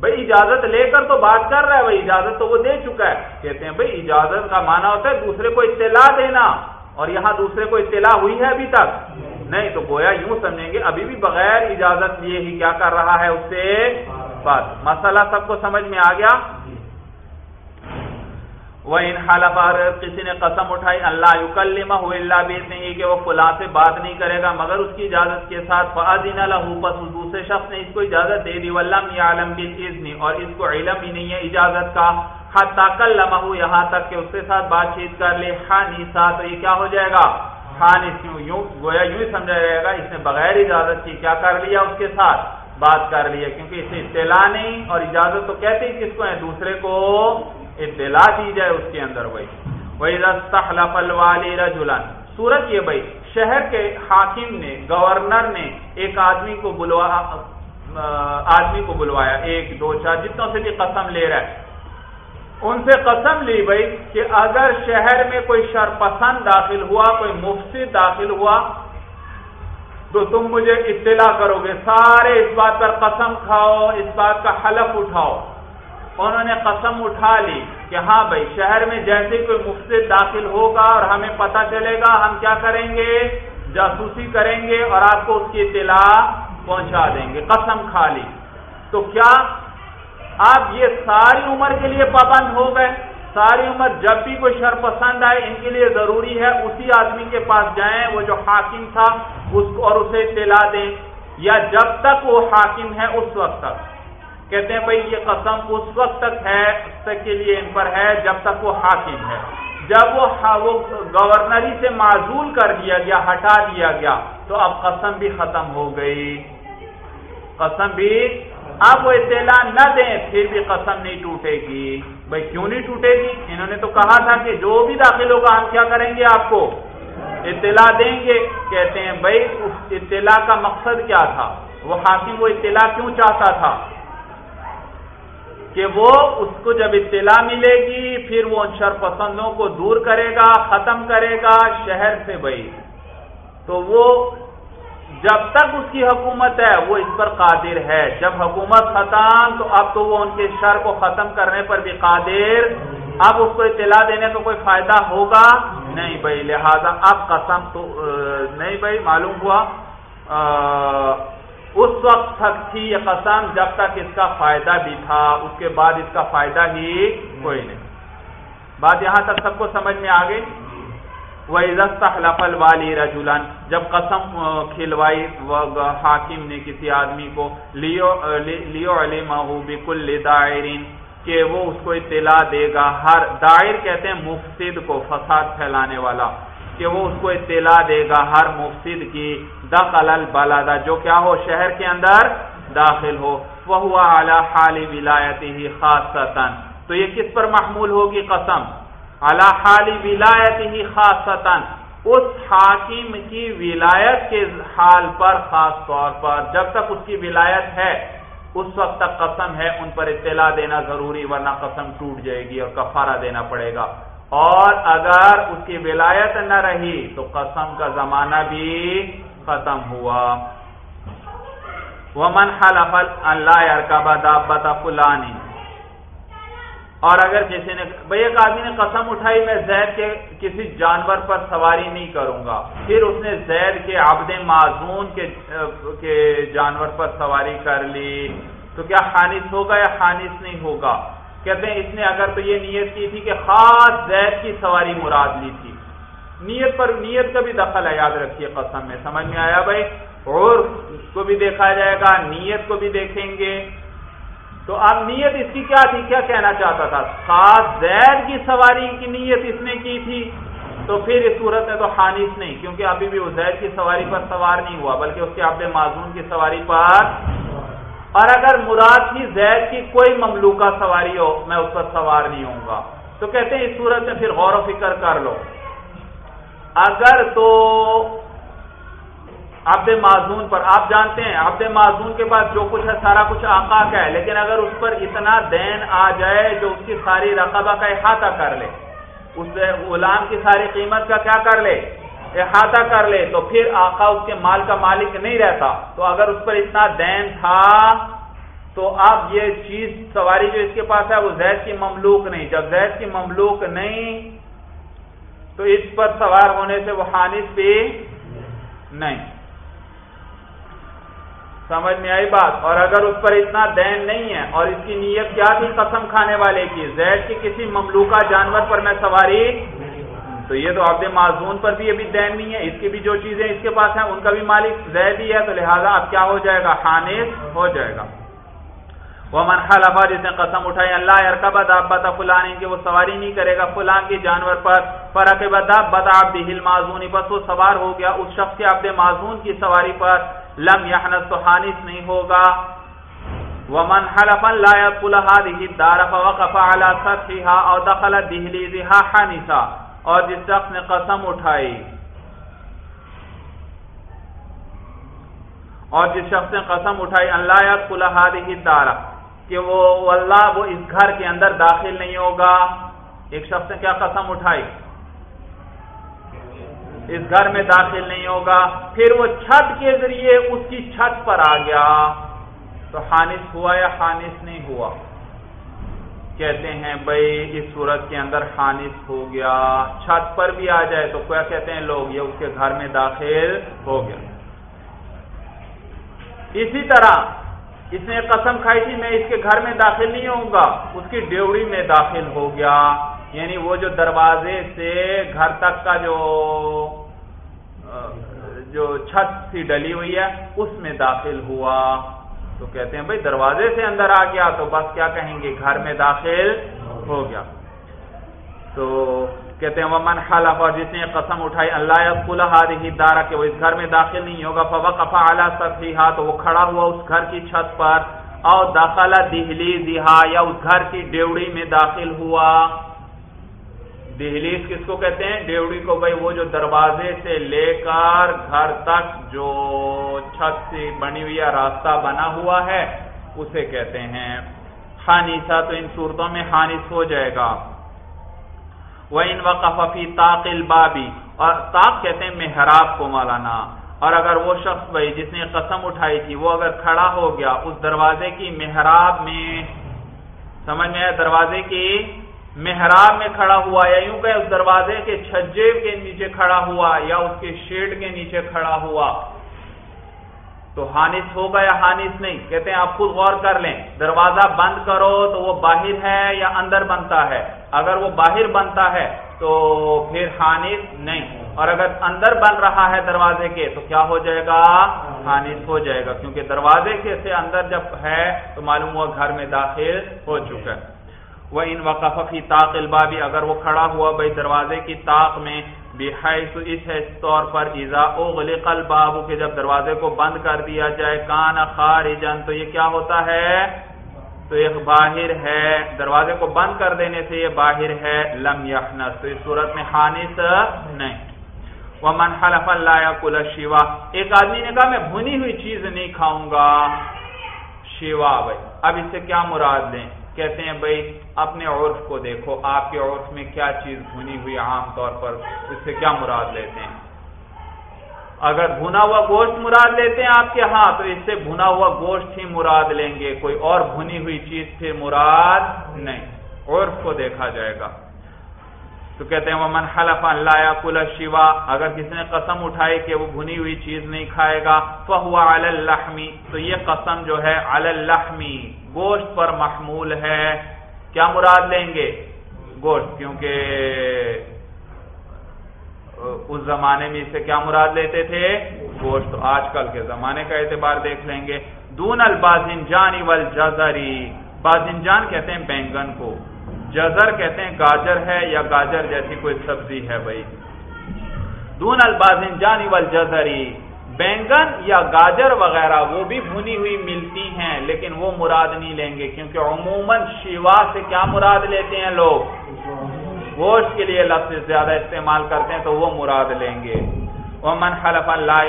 بھائی، اجازت لے کر تو بات کر رہا ہے، بھائی، اجازت تو وہ دے چکا ہے۔ کہتے ہیں، بھائی، اجازت کا معنی ہوتا ہے دوسرے کو اطلاع دینا۔ اور یہاں دوسرے کو اطلاع ہوئی ہے ابھی تک؟ نہیں، تو گویا یوں سمجھیں گے، ابھی بھی بغیر اجازت لیے ہی کیا کر رہا ہے اس سے؟ بات۔ مسئلہ سب کو سمجھ میں آ گیا؟ وہ ان حالف کسی نے قسم اٹھائی، اللہ یکلمہ اللہ بھی نہیں کہ وہ فلاں سے بات نہیں کرے گا، مگر اس کی اجازت کے ساتھ فعدین لہو پس دوسرے شخص نے اس کو اجازت دے دی، ولم یعلم بالاذن اور اس کو علم ہی نہیں ہے اجازت کا۔ حتی کلمہ یہاں تک کہ اس کے ساتھ بات چیت کر لے۔ حانیسا تو یہ کیا ہو جائے گا؟ حانیس یوں یوں، گویا یوں ہی سمجھا جائے گا۔ اس نے بغیر اجازت کی کیا کر لیا؟ اس کے ساتھ بات کر لیا، کیونکہ اسے اطلاع نہیں اور اجازت تو کہتے ہی کس کو ہے؟ دوسرے کو۔ اطلاع دی جائے اس کے اندر بھائی۔ وہی رستخلف الوالی رجلن سورج یہ بھائی، شہر کے حاکم نے، گورنر نے ایک آدمی کو بلوا، آدمی کو بلوایا، ایک، دو، چار جتنوں سے بھی قسم لے رہا ہے۔ ان سے قسم لی بھائی کہ اگر شہر میں کوئی شرپسند داخل ہوا، کوئی مفسد داخل ہوا، تو تم مجھے اطلاع کرو گے۔ سارے اس بات پر قسم کھاؤ، اس بات کا حلف اٹھاؤ۔ انہوں نے قسم اٹھا لی کہ ہاں بھائی، شہر میں جیسے کوئی مفت داخل ہوگا اور ہمیں پتا چلے گا ہم کیا کریں گے؟ جاسوسی کریں گے اور آپ کو اس کی اطلاع پہنچا دیں گے۔ قسم کھا لی۔ تو کیا آپ یہ ساری عمر کے لیے پابند ہو گئے؟ ساری عمر جب بھی کوئی شر پسند آئے، ان کے لیے ضروری ہے اسی آدمی کے پاس جائیں، وہ جو حاکم تھا، اس کو اور اسے اطلاع دیں۔ یا جب تک وہ حاکم ہے، اس وقت تک۔ کہتے ہیں بھائی یہ قسم اس وقت تک ہے، اس تک کے لیے ان پر ہے جب تک وہ حاکم ہے۔ جب وہ وہ گورنری سے معذول کر دیا گیا، ہٹا دیا گیا، تو اب قسم بھی ختم ہو گئی۔ قسم بھی اب وہ اطلاع نہ دیں، پھر بھی قسم نہیں ٹوٹے گی۔ بھائی کیوں نہیں ٹوٹے گی؟ انہوں نے تو کہا تھا کہ جو بھی داخل ہوگا، ہم کیا کریں گے آپ کو؟ اطلاع دیں گے۔ کہتے ہیں بھائی، اس اطلاع کا مقصد کیا تھا؟ وہ حاکم وہ اطلاع کیوں چاہتا تھا؟ کہ وہ اس کو جب اطلاع ملے گی، پھر وہ ان شر پسندوں کو دور کرے گا، ختم کرے گا شہر سے بھائی تو وہ جب تک اس کی حکومت ہے، وہ اس پر قادر ہے۔ جب حکومت ختم، تو اب تو وہ ان کے شر کو ختم کرنے پر بھی قادر۔ اب اس کو اطلاع دینے کا کوئی فائدہ ہوگا؟ نہیں بھائی لہذا اب قسم تو نہیں بھائی معلوم ہوا۔ اس وقت تک تھی یہ قسم جب تک اس کا فائدہ بھی تھا، اس کے بعد اس کا فائدہ ہی کوئی نہیں۔ بات یہاں تک سب کو سمجھ میں آ گئی وہ عزت حلفل والی رجولن جب قسم کھلوائی حاکم نے کسی آدمی کو لیو لیو علی محبوب دائرین، کہ وہ اس کو اطلاع دے گا۔ ہر دائر کہتے ہیں مفسد کو، فساد پھیلانے والا۔ کہ وہ اس کو اطلاع دے گا ہر مفسد کی دخل البلدہ جو کیا ہو، شہر کے اندر داخل ہو۔ وہ اعلی حال ولایت ہی خاص تو یہ کس پر محمول ہوگی قسم؟ اعلی حال ولایت ہی خاص اس حاکم کی ولایت کے حال پر خاص طور پر۔ جب تک اس کی ولایت ہے، اس وقت تک قسم ہے، ان پر اطلاع دینا ضروری، ورنہ قسم ٹوٹ جائے گی اور کفارہ دینا پڑے گا۔ اور اگر اس کی ولایت نہ رہی تو قسم کا زمانہ بھی ختم ہوا۔ ومن حلف اللہ یرکب دابت فلانی اور اگر کسی نے بھئی ایک آدمی نے قسم اٹھائی، میں زید کے کسی جانور پر سواری نہیں کروں گا۔ پھر اس نے زید کے عبد معذون کے جانور پر سواری کر لی۔ تو کیا خانص ہوگا یا خانص نہیں ہوگا؟ کہتے ہیں اس نے اگر تو یہ نیت کی تھی کہ خاص زید کی سواری مراد لی تھی۔ نیت پر نیت کا بھی دخل ہے، یاد رکھیے قسم میں، سمجھ میں آیا بھائی؟ اور کو بھی دیکھا جائے گا، نیت کو بھی دیکھیں گے۔ تو اب نیت اس کی کیا تھی؟ کیا کہنا چاہتا تھا؟ خاص زید کی سواری کی نیت اس نے کی تھی۔ تو پھر اس صورت میں تو خانص نہیں، کیونکہ ابھی بھی وہ زید کی سواری پر سوار نہیں ہوا، بلکہ اس کے عبد معذون کی سواری پر اور اگر مراد کی زید کی کوئی مملوکہ سواری ہو، میں اس پر سوار نہیں ہوں گا۔ تو کہتے ہیں اس صورت میں پھر غور و فکر کر لو۔ اگر تو عبد معذون پر، آپ جانتے ہیں، عبد معذون کے پاس جو کچھ ہے، سارا کچھ آقا کا ہے، لیکن اگر اس پر اتنا دین آ جائے جو اس کی ساری رقبہ کا احاطہ کر لے، اس غلام کی ساری قیمت کا کیا کر لے؟ احاطہ کر لے تو پھر آقا اس کے مال کا مالک نہیں رہتا۔ تو اگر اس پر اتنا دین تھا تو اب یہ چیز سواری جو اس کے پاس ہے وہ زید کی مملوک نہیں۔ جب زید کی مملوک نہیں تو اس پر سوار ہونے سے وہ حانث بھی نہیں۔ سمجھ میں آئی بات؟ اور اگر اس پر اتنا دین نہیں ہے اور اس کی نیت کیا تھی قسم کھانے والے کی؟ زید کی کسی مملوکہ جانور پر میں سواری تو یہ تو عبد معذون پر بھی ابھی دین نہیں ہے، اس کی بھی جو چیزیں اس کے پاس ہیں، ان کا بھی مالک زید ہی ہے، تو لہذا اب کیا ہو جائے گا؟ خانص ہو جائے گا۔ وہ منحل ابا جس نے قسم اٹھائی، اللہ ارکب دابت فلان کہ وہ سواری نہیں کرے گا، فلان کے جانور پر۔ فرق بدا بدا بہل معذونی بس وہ سوار ہو گیا اس شخص کے عبد معذون کی سواری پر۔ لم یحنس تو حانس نہیں ہوگا۔ ومن حلف لا يدخل هذه الدار فوقف على سطحها او دخل دهليزها حانسا اور جس شخص نے قسم اٹھائی اور جس شخص نے قسم اٹھائی اللہ يدخل هذه الدار کہ وہ اللہ وہ اس گھر کے اندر داخل نہیں ہوگا۔ ایک شخص نے کیا قسم اٹھائی؟ اس گھر میں داخل نہیں ہوگا۔ پھر وہ چھت کے ذریعے اس کی چھت پر آ گیا۔ تو خانص ہوا یا خانص نہیں ہوا؟ کہتے ہیں بھائی اس صورت کے اندر خانص ہو گیا۔ چھت پر بھی آ جائے تو کیا کہتے ہیں لوگ؟ یہ اس کے گھر میں داخل ہو گیا۔ اسی طرح اس نے قسم کھائی تھی، میں اس کے گھر میں داخل نہیں ہوں گا، اس کی ڈیوڑی میں داخل ہو گیا۔ یعنی وہ جو دروازے سے گھر تک کا جو جو چھت سی ڈلی ہوئی ہے، اس میں داخل ہوا۔ تو کہتے ہیں، بھائی دروازے سے اندر آ گیا تو بس کیا کہیں گے؟ گھر میں داخل ہو گیا. تو کہتے ہیں وہ من خالف اور جس نے قسم اٹھائی، اللہ ہی دارا کہ وہ اس گھر میں داخل نہیں ہوگا فوقفا اعلیٰ سطحی تو وہ کھڑا ہوا اس گھر کی چھت پر اور داخلہ دہلی دہا یا اس گھر کی ڈیوڑی میں داخل ہوا۔ دہلیز کس کو کہتے ہیں؟ ڈیوڑی کو۔ بھائی، وہ جو دروازے سے لے کر گھر تک جو چھت سے بنی ہوئی راستہ بنا ہوا ہے، اسے کہتے ہیں۔ خانیسا تو ان صورتوں میں خانص ہو جائے گا۔ وہ ان وقفی تاقل بابی اور تاق کہتے ہیں محراب کو مولانا۔ اور اگر وہ شخص، بھائی، جس نے قسم اٹھائی تھی، وہ اگر کھڑا ہو گیا، اس دروازے کی محراب میں، سمجھ میں دروازے کی محراب میں کھڑا ہوا یا یوں کہ اس دروازے کے چھجے کے نیچے کھڑا ہوا یا اس کے شیڈ کے نیچے کھڑا ہوا۔ تو ہانس ہوگا یا ہانس نہیں۔ کہتے ہیں آپ خود غور کر لیں۔ دروازہ بند کرو تو وہ باہر ہے یا اندر بنتا ہے؟ اگر وہ باہر بنتا ہے تو پھر حانس نہیں۔ اور اگر اندر بن رہا ہے دروازے کے تو کیا ہو جائے گا؟ حانس ہو جائے گا۔ کیونکہ دروازے کے سے اندر جب ہے تو معلوم ہوا گھر میں داخل ہو چکا ہے۔ وہ ان وقفی طاق البابی اگر وہ کھڑا ہوا بھائی دروازے کی طاق میں اس طور پر ایزا اغلق الباب، کہ جب دروازے کو بند کر دیا جائے، کان خارجن تو یہ کیا ہوتا ہے؟ تو ایک باہر ہے۔ دروازے کو بند کر دینے سے یہ باہر ہے۔ لم یحنس تو اس صورت میں حانس نہیں۔ وہ من حلف اللہ کل شیوا ایک آدمی نے کہا، میں بھنی ہوئی چیز نہیں کھاؤں گا۔ شیوا بھائی، اب اس سے کیا مراد لیں کہتے ہیں، بھائی، اپنے عرف کو دیکھو، آپ کے عرف میں کیا چیز بھنی ہوئی عام طور پر؟ اس سے کیا مراد لیتے ہیں؟ اگر بھنا ہوا گوشت مراد لیتے ہیں آپ کے ہاں تو اس سے بھنا ہوا گوشت ہی مراد لیں گے۔ کوئی اور بھنی ہوئی چیز پھر مراد نہیں۔ عرف کو دیکھا جائے گا۔ تو کہتے ہیں وہ من حلف اللہ کل شیوا اگر کسی نے قسم اٹھائی کہ وہ بھنی ہوئی چیز نہیں کھائے گا فہوا الحمی تو یہ قسم جو ہے الحمی گوشت پر محمول ہے۔ کیا مراد لیں گے؟ گوشت، کیونکہ اس زمانے میں اسے کیا مراد لیتے تھے؟ گوشت۔ آج کل کے زمانے کا اعتبار دیکھ لیں گے۔ دون البازن جان جزری بازن جان کہتے ہیں بینگن کو۔ جزر کہتے ہیں گاجر ہے یا گاجر جیسی کوئی سبزی ہے بھائی۔ دون البازن جانی جزری بینگن یا گاجر وغیرہ وہ بھی بھنی ہوئی ملتی ہیں، لیکن وہ مراد نہیں لیں گے، کیونکہ عموماً شیوا سے کیا مراد لیتے ہیں لوگ؟ گوشت کے لیے لفظ زیادہ استعمال کرتے ہیں تو وہ مراد لیں گے۔ وہ من خلف اللہ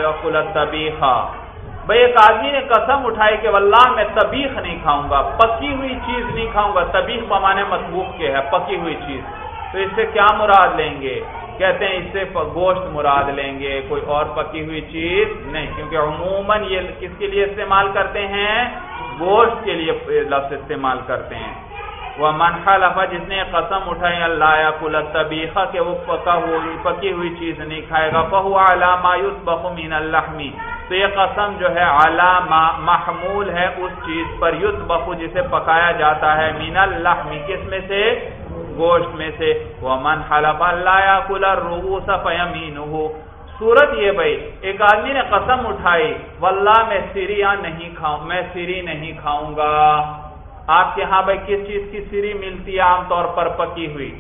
بھائی ایک آدمی نے قسم اٹھائی کہ واللہ میں طبیخ نہیں کھاؤں گا، پکی ہوئی چیز نہیں کھاؤں گا، طبیخ بمانے مطبوخ کے ہے، پکی ہوئی چیز۔ تو اس سے کیا مراد لیں گے؟ کہتے ہیں اس سے گوشت مراد لیں گے، کوئی اور پکی ہوئی چیز نہیں، کیونکہ عموماً یہ کس کے لیے استعمال کرتے ہیں؟ گوشت کے لیے لفظ استعمال کرتے ہیں۔ وہ منخا لفا جس نے قسم اٹھائی، اللہ کل طبیخہ کہ وہ پکا ہوئی پکی ہوئی چیز نہیں کھائے گا بہو علامہ بخمین الحمی تو یہ قسم جو ہے علامہ محمول ہے، اس چیز پر یوس بخو جسے پکایا جاتا ہے مین الحمی کس میں سے؟ گوشت میں سے وہ من حلف اللہ کلر روح سفین صورت یہ بھائی، ایک آدمی نے قسم اٹھائی، واللہ میں سیریاں نہیں کھاؤں، میں سیری نہیں کھاؤں گا۔ آپ کے ہاں بھائی کس چیز کی سیری ملتی ہے؟ عام طور پر پکی ہوئی۔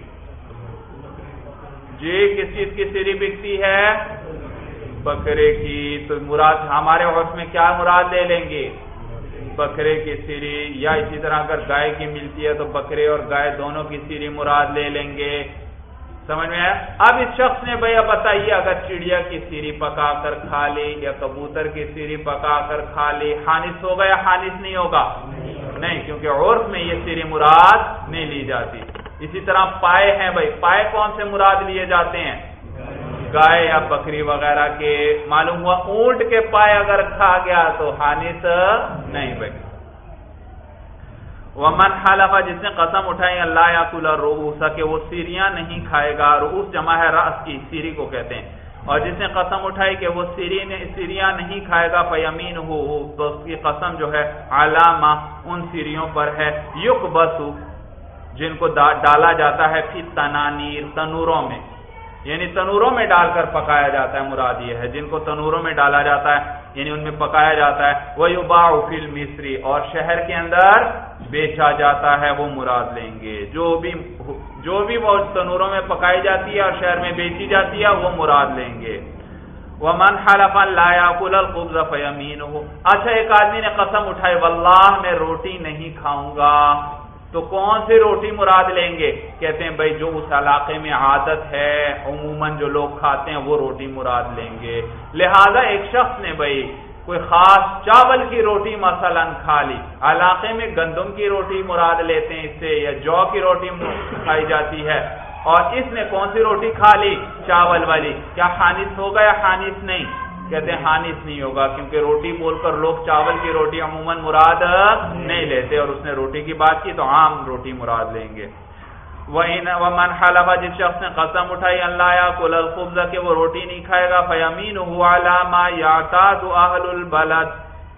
جی کس چیز کی سیری بکتی ہے؟ بکرے کی۔ تو مراد ہمارے وقت میں کیا مراد لے لیں گے؟ بکرے کی سیری یا اسی طرح اگر گائے کی ملتی ہے تو بکرے اور گائے دونوں کی سیری مراد لے لیں گے۔ سمجھ میں آیا؟ اب اس شخص نے بھیا بتائیے، اگر چڑیا کی سیری پکا کر کھا لی یا کبوتر کی سیری پکا کر کھا لی خانص ہوگا یا خانص نہیں ہوگا؟ نہیں، کیونکہ عورت میں یہ سیری مراد نہیں لی جاتی۔ اسی طرح پائے ہیں بھائی، پائے کون سے مراد لیے جاتے ہیں؟ گائے یا بکری وغیرہ کے، معلوم ہوا اونٹ کے پائے اگر کھا گیا تو ہانس نہیں بھائی۔ وہ من جس نے قسم اٹھائی، اللہ یا کلا روسا کہ وہ سیریاں نہیں کھائے گا۔ روس جمع ہے رس کی، سیری کو کہتے ہیں۔ اور جس نے قسم اٹھائی کہ وہ سیری نے، سیریاں نہیں کھائے گا فیمین ہو تو اس کی قسم جو ہے، علامہ ان سیریوں پر ہے۔ یق بسو جن کو ڈالا جاتا ہے پھر تنانیر تنوروں میں۔ یعنی تنوروں میں ڈال کر پکایا جاتا ہے، مراد یہ ہے، جن کو تنوروں میں ڈالا جاتا ہے یعنی ان میں پکایا جاتا ہے۔ وہ یوبا فل مصری اور شہر کے اندر بیچا جاتا ہے، وہ مراد لیں گے۔ جو بھی جو بھی وہ تنوروں میں پکائی جاتی ہے اور شہر میں بیچی جاتی ہے، وہ مراد لیں گے۔ وہ من حلف لایا کل القبض فیمین ہو اچھا ایک آدمی نے قسم اٹھائی، واللہ، میں روٹی نہیں کھاؤں گا۔ تو کون سی روٹی مراد لیں گے؟ کہتے ہیں بھائی جو اس علاقے میں عادت ہے، عموماً جو لوگ کھاتے ہیں وہ روٹی مراد لیں گے۔ لہذا ایک شخص نے بھائی کوئی خاص چاول کی روٹی مثلا کھا لی، علاقے میں گندم کی روٹی مراد لیتے ہیں اس سے یا جو کی روٹی کھائی جاتی ہے۔ اور اس نے کون سی روٹی کھا لی؟ چاول والی۔ کیا خانص ہوگا یا خانص نہیں؟ کہتے ہیں ہانس نہیں ہوگا، کیونکہ روٹی بول کر لوگ چاول کی روٹی عموماً مراد نہیں لیتے اور اس نے روٹی کی بات کی تو عام روٹی مراد لیں گے۔ وہ من جس شخص نے قسم اٹھائی اللہ کل الخبز، کہ وہ روٹی نہیں کھائے گا فیمین ہوا ما یعتاد اہل البلد۔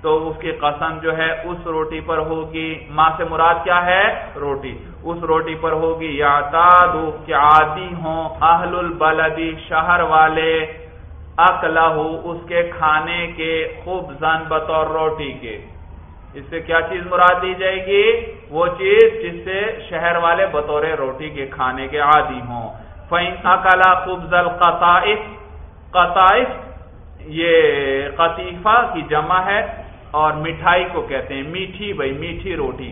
تو اس کی قسم جو ہے، اس روٹی پر ہوگی۔ ماں سے مراد کیا ہے؟ روٹی۔ اس روٹی پر ہوگی یا تادو کہ عادی ہوں اہل البلدی شہر والے۔ اکلا اس کے کھانے کے خوب زن بطور روٹی کے۔ اس سے کیا چیز مراد دی جائے گی؟ وہ چیز جس سے شہر والے بطور روٹی کے کھانے کے عادی ہوں۔ فین اکلا خوب القطائف، قطائف، یہ قطیفہ کی جمع ہے اور مٹھائی کو کہتے ہیں۔ میٹھی، بھائی میٹھی روٹی۔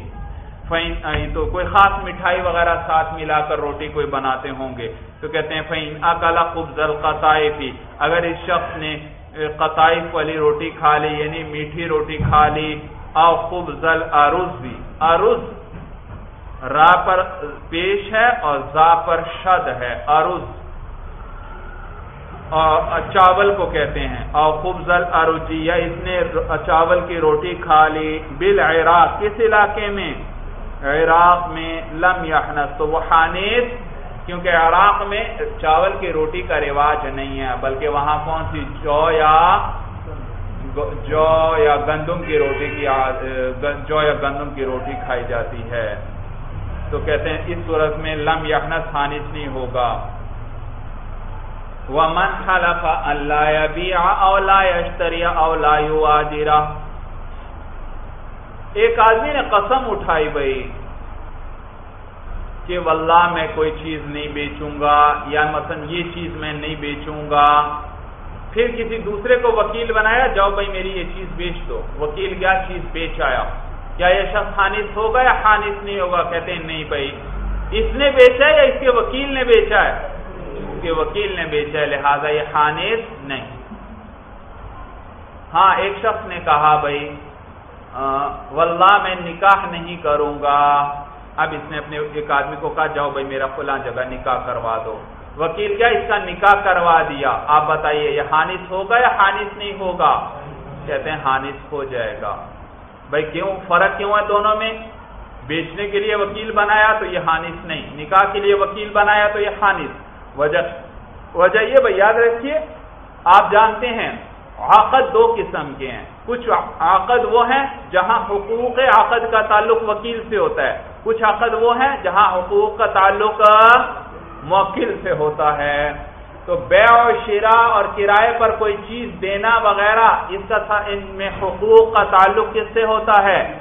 فین تو کوئی خاص مٹھائی وغیرہ ساتھ ملا کر روٹی کوئی بناتے ہوں گے، تو کہتے ہیں فین اکلا خوب القطائفی اگر اس شخص نے قطائف والی روٹی کھا لی یعنی میٹھی روٹی کھا لی او خوب زل ارز بھی ارز را پر پیش ہے اور زا پر شد ہے، ارز چاول کو کہتے ہیں اور خوب اروجی یا اس نے چاول کی روٹی کھا لی بل کس علاقے میں عراق میں لم یحنس تو وہ حانیس کیونکہ عراق میں چاول کی روٹی کا رواج نہیں ہے، بلکہ وہاں کون سی جو یا جو یا گندم کی روٹی کی جو یا گندم کی روٹی کھائی جاتی ہے۔ تو کہتے ہیں اس صورت میں لم یخنس خانص نہیں ہوگا۔ ومن حلف اللہ يبيع او لا يشتري او لا يواجر ایک آدمی نے قسم اٹھائی بھائی کہ واللہ میں کوئی چیز نہیں بیچوں گا یا مثلا یہ چیز میں نہیں بیچوں گا۔ پھر کسی دوسرے کو وکیل بنایا، جاؤ بھائی میری یہ چیز بیچ دو۔ وکیل کیا چیز بیچ آیا؟ کیا یہ شخص خانص ہوگا یا خانص نہیں ہوگا؟ کہتے ہیں نہیں بھائی۔ اس نے بیچا ہے یا اس کے وکیل نے بیچا ہے؟ اس کے وکیل نے بیچا ہے، لہذا یہ خانص نہیں۔ ہاں ایک شخص نے کہا بھائی واللہ میں نکاح نہیں کروں گا۔ اب اس نے اپنے ایک آدمی کو کہا، جاؤ بھائی میرا فلاں جگہ نکاح کروا دو۔ وکیل کیا اس کا نکاح کروا دیا؟ آپ بتائیے، یہ ہانس ہوگا یا ہانس نہیں ہوگا؟ کہتے ہیں ہانس ہو جائے گا۔ بھائی کیوں؟ فرق کیوں ہے دونوں میں؟ بیچنے کے لیے وکیل بنایا تو یہ ہانس نہیں۔ نکاح کے لیے وکیل بنایا تو یہ ہانس وجہ وجہ یہ بھائی یاد رکھیے، آپ جانتے ہیں عقد دو قسم کے ہیں۔ کچھ عقد وہ ہیں جہاں حقوق عقد کا تعلق وکیل سے ہوتا ہے۔ کچھ عقد وہ ہیں جہاں حقوق کا تعلق موکل سے ہوتا ہے۔ تو بے اور شیرا اور کرائے پر کوئی چیز دینا وغیرہ، اس کا تھا ان میں حقوق کا تعلق کس سے ہوتا ہے؟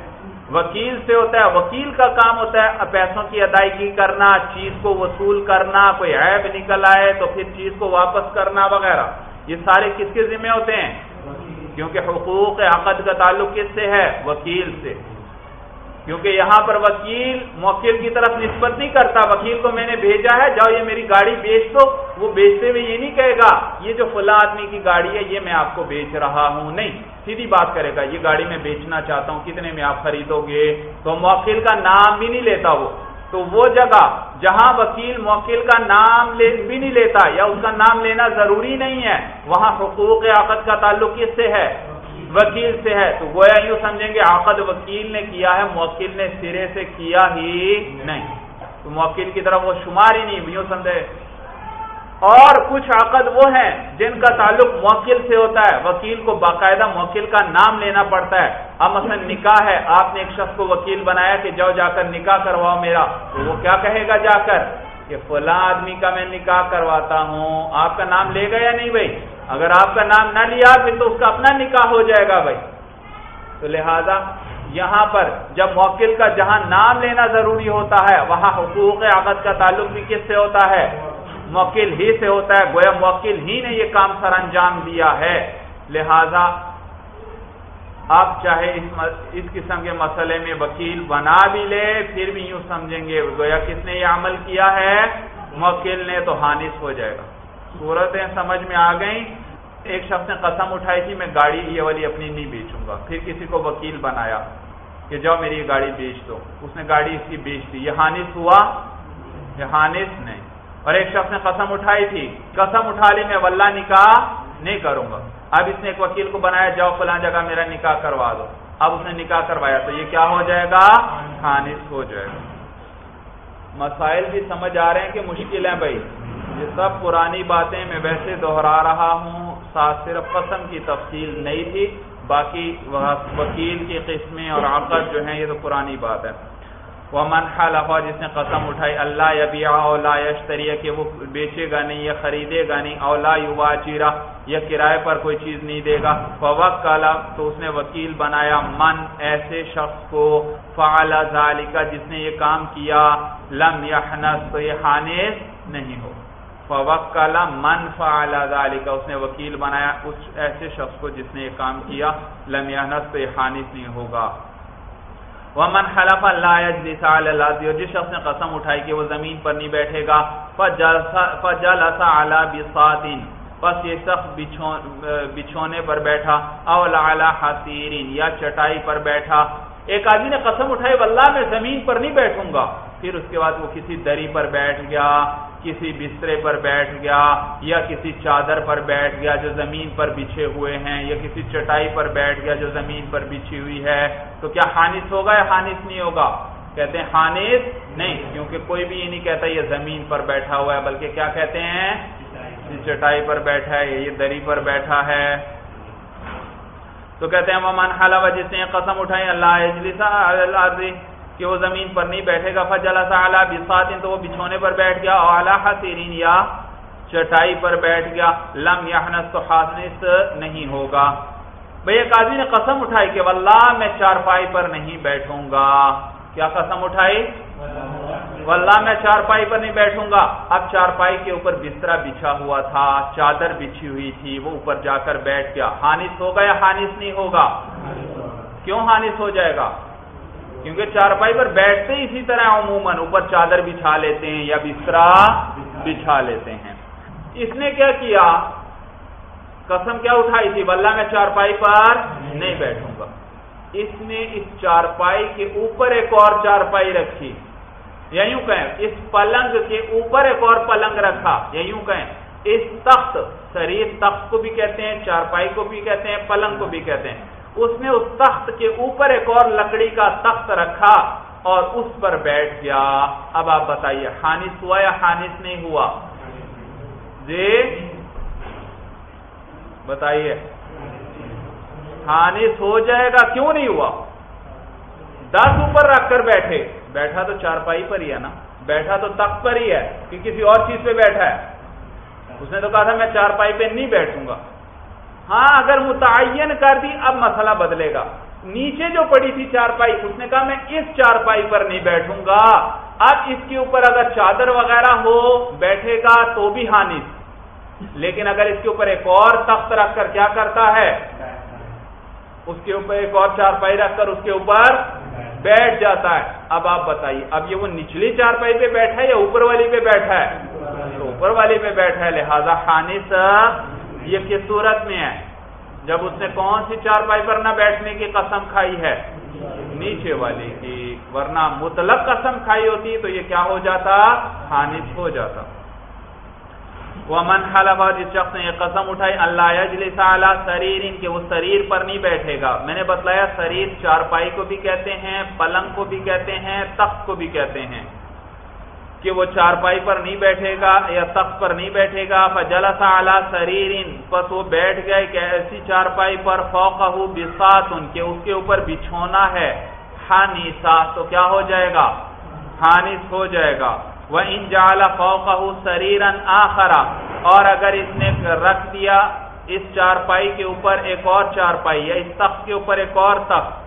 وکیل سے ہوتا ہے۔ وکیل کا کام ہوتا ہے پیسوں کی ادائیگی کرنا، چیز کو وصول کرنا، کوئی عیب نکل آئے تو پھر چیز کو واپس کرنا وغیرہ۔ یہ سارے کس کے ذمہ ہوتے ہیں؟ کیونکہ حقوق عقد کا تعلق کس سے ہے؟ وکیل سے۔ کیونکہ یہاں پر وکیل موکل کی طرف نسبت نہیں کرتا۔ وکیل کو میں نے بھیجا ہے، جاؤ یہ میری گاڑی بیچ دو۔ وہ بیچتے ہوئے یہ نہیں کہے گا، یہ جو فلاں آدمی کی گاڑی ہے، یہ میں آپ کو بیچ رہا ہوں۔ نہیں، سیدھی بات کرے گا، یہ گاڑی میں بیچنا چاہتا ہوں، کتنے میں آپ خریدو گے؟ تو موکل کا نام بھی نہیں لیتا وہ۔ تو وہ جگہ جہاں وکیل موکل کا نام بھی نہیں لیتا یا اس کا نام لینا ضروری نہیں ہے، وہاں حقوق عقد کا تعلق کس سے ہے؟ وکیل سے ہے۔ تو گویا یوں سمجھیں گے، عقد وکیل نے کیا ہے، موکل نے سرے سے کیا ہی نہیں۔ تو موکل کی طرف وہ شمار ہی نہیں، یوں سمجھے اور کچھ عقد وہ ہیں جن کا تعلق موکل سے ہوتا ہے۔ وکیل کو باقاعدہ موکل کا نام لینا پڑتا ہے۔ اب مثلا نکاح ہے، آپ نے ایک شخص کو وکیل بنایا کہ جاؤ جا کر نکاح کرواؤ میرا، تو وہ کیا کہے گا جا کر؟ کہ فلاں آدمی کا میں نکاح کرواتا ہوں، آپ کا نام لے گا یا نہیں بھائی؟ اگر آپ کا نام نہ لیا پھر تو اس کا اپنا نکاح ہو جائے گا بھائی۔ تو لہذا یہاں پر جب موکل کا جہاں نام لینا ضروری ہوتا ہے، وہاں حقوق عقد کا تعلق بھی کس سے ہوتا ہے؟ موکل ہی سے ہوتا ہے، گویا موکل ہی نے یہ کام سر انجام دیا ہے۔ لہذا، آپ چاہے اس قسم کے مسئلے میں وکیل بنا بھی لے، پھر بھی یوں سمجھیں گے، گویا کس نے یہ عمل کیا ہے؟ موکل نے تو ہانس ہو جائے گا۔ صورتیں سمجھ میں آ گئیں۔ ایک شخص نے قسم اٹھائی تھی، میں گاڑی یہ والی اپنی نہیں بیچوں گا۔ پھر کسی کو وکیل بنایا کہ جاؤ میری یہ گاڑی بیچ دو۔ اس نے گاڑی اس کی بیچ دی۔ یہ ہانس ہوا؟ یہ ہانس نہیں۔ اور ایک شخص نے قسم اٹھائی تھی، قسم اٹھا لی، میں ولہ نکاح نہیں کروں گا۔ اب اس نے ایک وکیل کو بنایا، جاؤ فلاں جگہ میرا نکاح کروا دو۔ اب اس نے نکاح کروایا، تو یہ کیا ہو جائے گا؟ خانص ہو جائے گا۔ مسائل بھی سمجھ آ رہے ہیں کہ مشکل ہے بھائی۔ یہ سب پرانی باتیں میں ویسے دوہرا رہا ہوں، ساتھ صرف قسم کی تفصیل نہیں تھی، باقی وکیل کی قسمیں اور عقد جو ہیں، یہ تو پرانی بات ہے وہ من حلف جس نے قسم اٹھائی، اللہ یا اولا یشتری، کہ وہ بیچے گا نہیں یا خریدے گا نہیں اولا یوا چیرا یا کرائے پر کوئی چیز نہیں دے گا۔ فوق تو اس نے وکیل بنایا من، ایسے شخص کو۔ فعال ذالکا جس نے یہ کام کیا، لم یحنس تو یہ حانس نہیں ہو۔ فوق من فعال ذالکا اس نے وکیل بنایا اس ایسے شخص کو جس نے یہ کام کیا، لم یحنس تو یہ حانس نہیں ہوگا۔ ومن حلف اللہ یجلس علی اللہ اور جس شخص نے قسم اٹھائی کہ وہ زمین پر نہیں بیٹھے گا، فجلس علی بساط پس یہ شخص بچھونے پر بیٹھا او علی حسیرین یا چٹائی پر بیٹھا۔ ایک آدمی نے قسم اٹھائی، واللہ میں زمین پر نہیں بیٹھوں گا. پھر اس کے بعد وہ کسی دری پر بیٹھ گیا۔ کسی بسترے پر بیٹھ گیا یا کسی چادر پر بیٹھ گیا جو زمین پر بچھے ہوئے ہیں یا کسی چٹائی پر بیٹھ گیا جو زمین پر بچھی ہوئی ہے، تو کیا خانص ہوگا یا خانص نہیں ہوگا؟ کہتے ہیں خانص نہیں، کیونکہ کوئی بھی یہ نہیں کہتا یہ زمین پر بیٹھا ہوا ہے، بلکہ کیا کہتے ہیں؟ چٹائی پر بیٹھا ہے، یہ دری پر بیٹھا ہے۔ تو کہتے ہیں ممان حالہ جس نے قسم اٹھائی، اللہ کہ وہ زمین پر نہیں بیٹھے گا۔ فجلا سا بساطن تو وہ بچھونے پر بیٹھ گیا اعلیٰ حسیرین یا چٹائی پر بیٹھ گیا۔ لم یحنس تو حاسنس نہیں ہوگا۔ بھئی آدمی نے قسم اٹھائی کہ واللہ میں چارپائی پر نہیں بیٹھوں گا۔ کیا قسم اٹھائی؟ واللہ میں چارپائی پر نہیں بیٹھوں گا۔ اب چارپائی کے اوپر بسترا بچھا ہوا تھا چادر بچھی ہوئی تھی وہ اوپر جا کر بیٹھ گیا۔ ہانس ہوگا یا ہانس نہیں ہوگا؟ کیوں ہانس ہو جائے گا؟ کیونکہ چارپائی پر بیٹھتے ہی اسی طرح عموماً، اوپر چادر بچھا لیتے ہیں یا بسترا بچھا لیتے ہیں۔ اس نے کیا کیا؟ قسم کیا اٹھائی تھی؟ بلّہ میں چارپائی پر نہیں بیٹھوں گا۔ اس نے اس چارپائی کے اوپر ایک اور چارپائی رکھی۔ یا یوں کہیں، اس پلنگ کے اوپر ایک اور پلنگ رکھا۔ یا یوں کہیں، اس تخت شریر تخت کو بھی کہتے ہیں چارپائی کو بھی کہتے ہیں، پلنگ کو بھی کہتے ہیں۔ اس نے اس تخت کے اوپر ایک اور لکڑی کا تخت رکھا اور اس پر بیٹھ گیا۔ اب آپ بتائیے ہانس ہوا یا ہانس نہیں ہوا؟ جی؟ بتائیے۔ ہانس ہو جائے گا، کیوں نہیں ہوا؟ دس اوپر رکھ کر بیٹھے۔ بیٹھا تو چارپائی پر ہی ہے نا۔ بیٹھا تو تخت پر ہی ہے کہ کسی اور چیز پہ بیٹھا ہے۔ اس نے تو کہا تھا، میں چارپائی پہ نہیں بیٹھوں گا۔ ہاں اگر متعین کر دی، اب مسئلہ بدلے گا۔ نیچے جو پڑی تھی چارپائی، اس نے کہا، میں اس چارپائی پر نہیں بیٹھوں گا۔ اب اس کے اوپر اگر چادر وغیرہ ہو، بیٹھے گا تو بھی ہانی۔ لیکن اگر اس کے اوپر ایک اور تخت رکھ کر کیا کرتا ہے؟ اس کے اوپر ایک اور چارپائی رکھ کر اس کے اوپر بیٹھ جاتا ہے۔ اب آپ بتائیے، اب یہ وہ نچلی چارپائی پہ بیٹھا ہے یا اوپر والی پہ بیٹھا ہے؟ اوپر والی پہ بیٹھا ہے، لہذا خانص یہ کس صورت میں ہے؟ جب اس نے کون سی چار پائی پر نہ بیٹھنے کی قسم کھائی ہے؟ نیچے والی کی۔ ورنہ مطلق قسم کھائی ہوتی تو یہ کیا ہو جاتا؟ خانص ہو جاتا۔ وہ من حلفا جس شخص نے یہ قسم اٹھائی، اللہ یجلس علی سریر ان کے وہ سریر پر نہیں بیٹھے گا۔ میں نے بتلایا، سریر چارپائی کو بھی کہتے ہیں، پلنگ کو بھی کہتے ہیں، تخت کو بھی کہتے ہیں۔ کہ وہ چارپائی پر نہیں بیٹھے گا یا تخت پر نہیں بیٹھے گا، فجلس علی سریرین پس وہ بیٹھ گئے کہ ایسی چارپائی پر، فوقہ بسات ان کے اس کے اوپر بچھونا ہے حانیسا تو کیا ہو جائے گا؟ حانیس ہو جائے گا۔ وہ ان جال فوقہ سریرن آخرا اور اگر اس نے رکھ دیا اس چارپائی کے اوپر ایک اور چارپائی یا اس تخت کے اوپر ایک اور تخت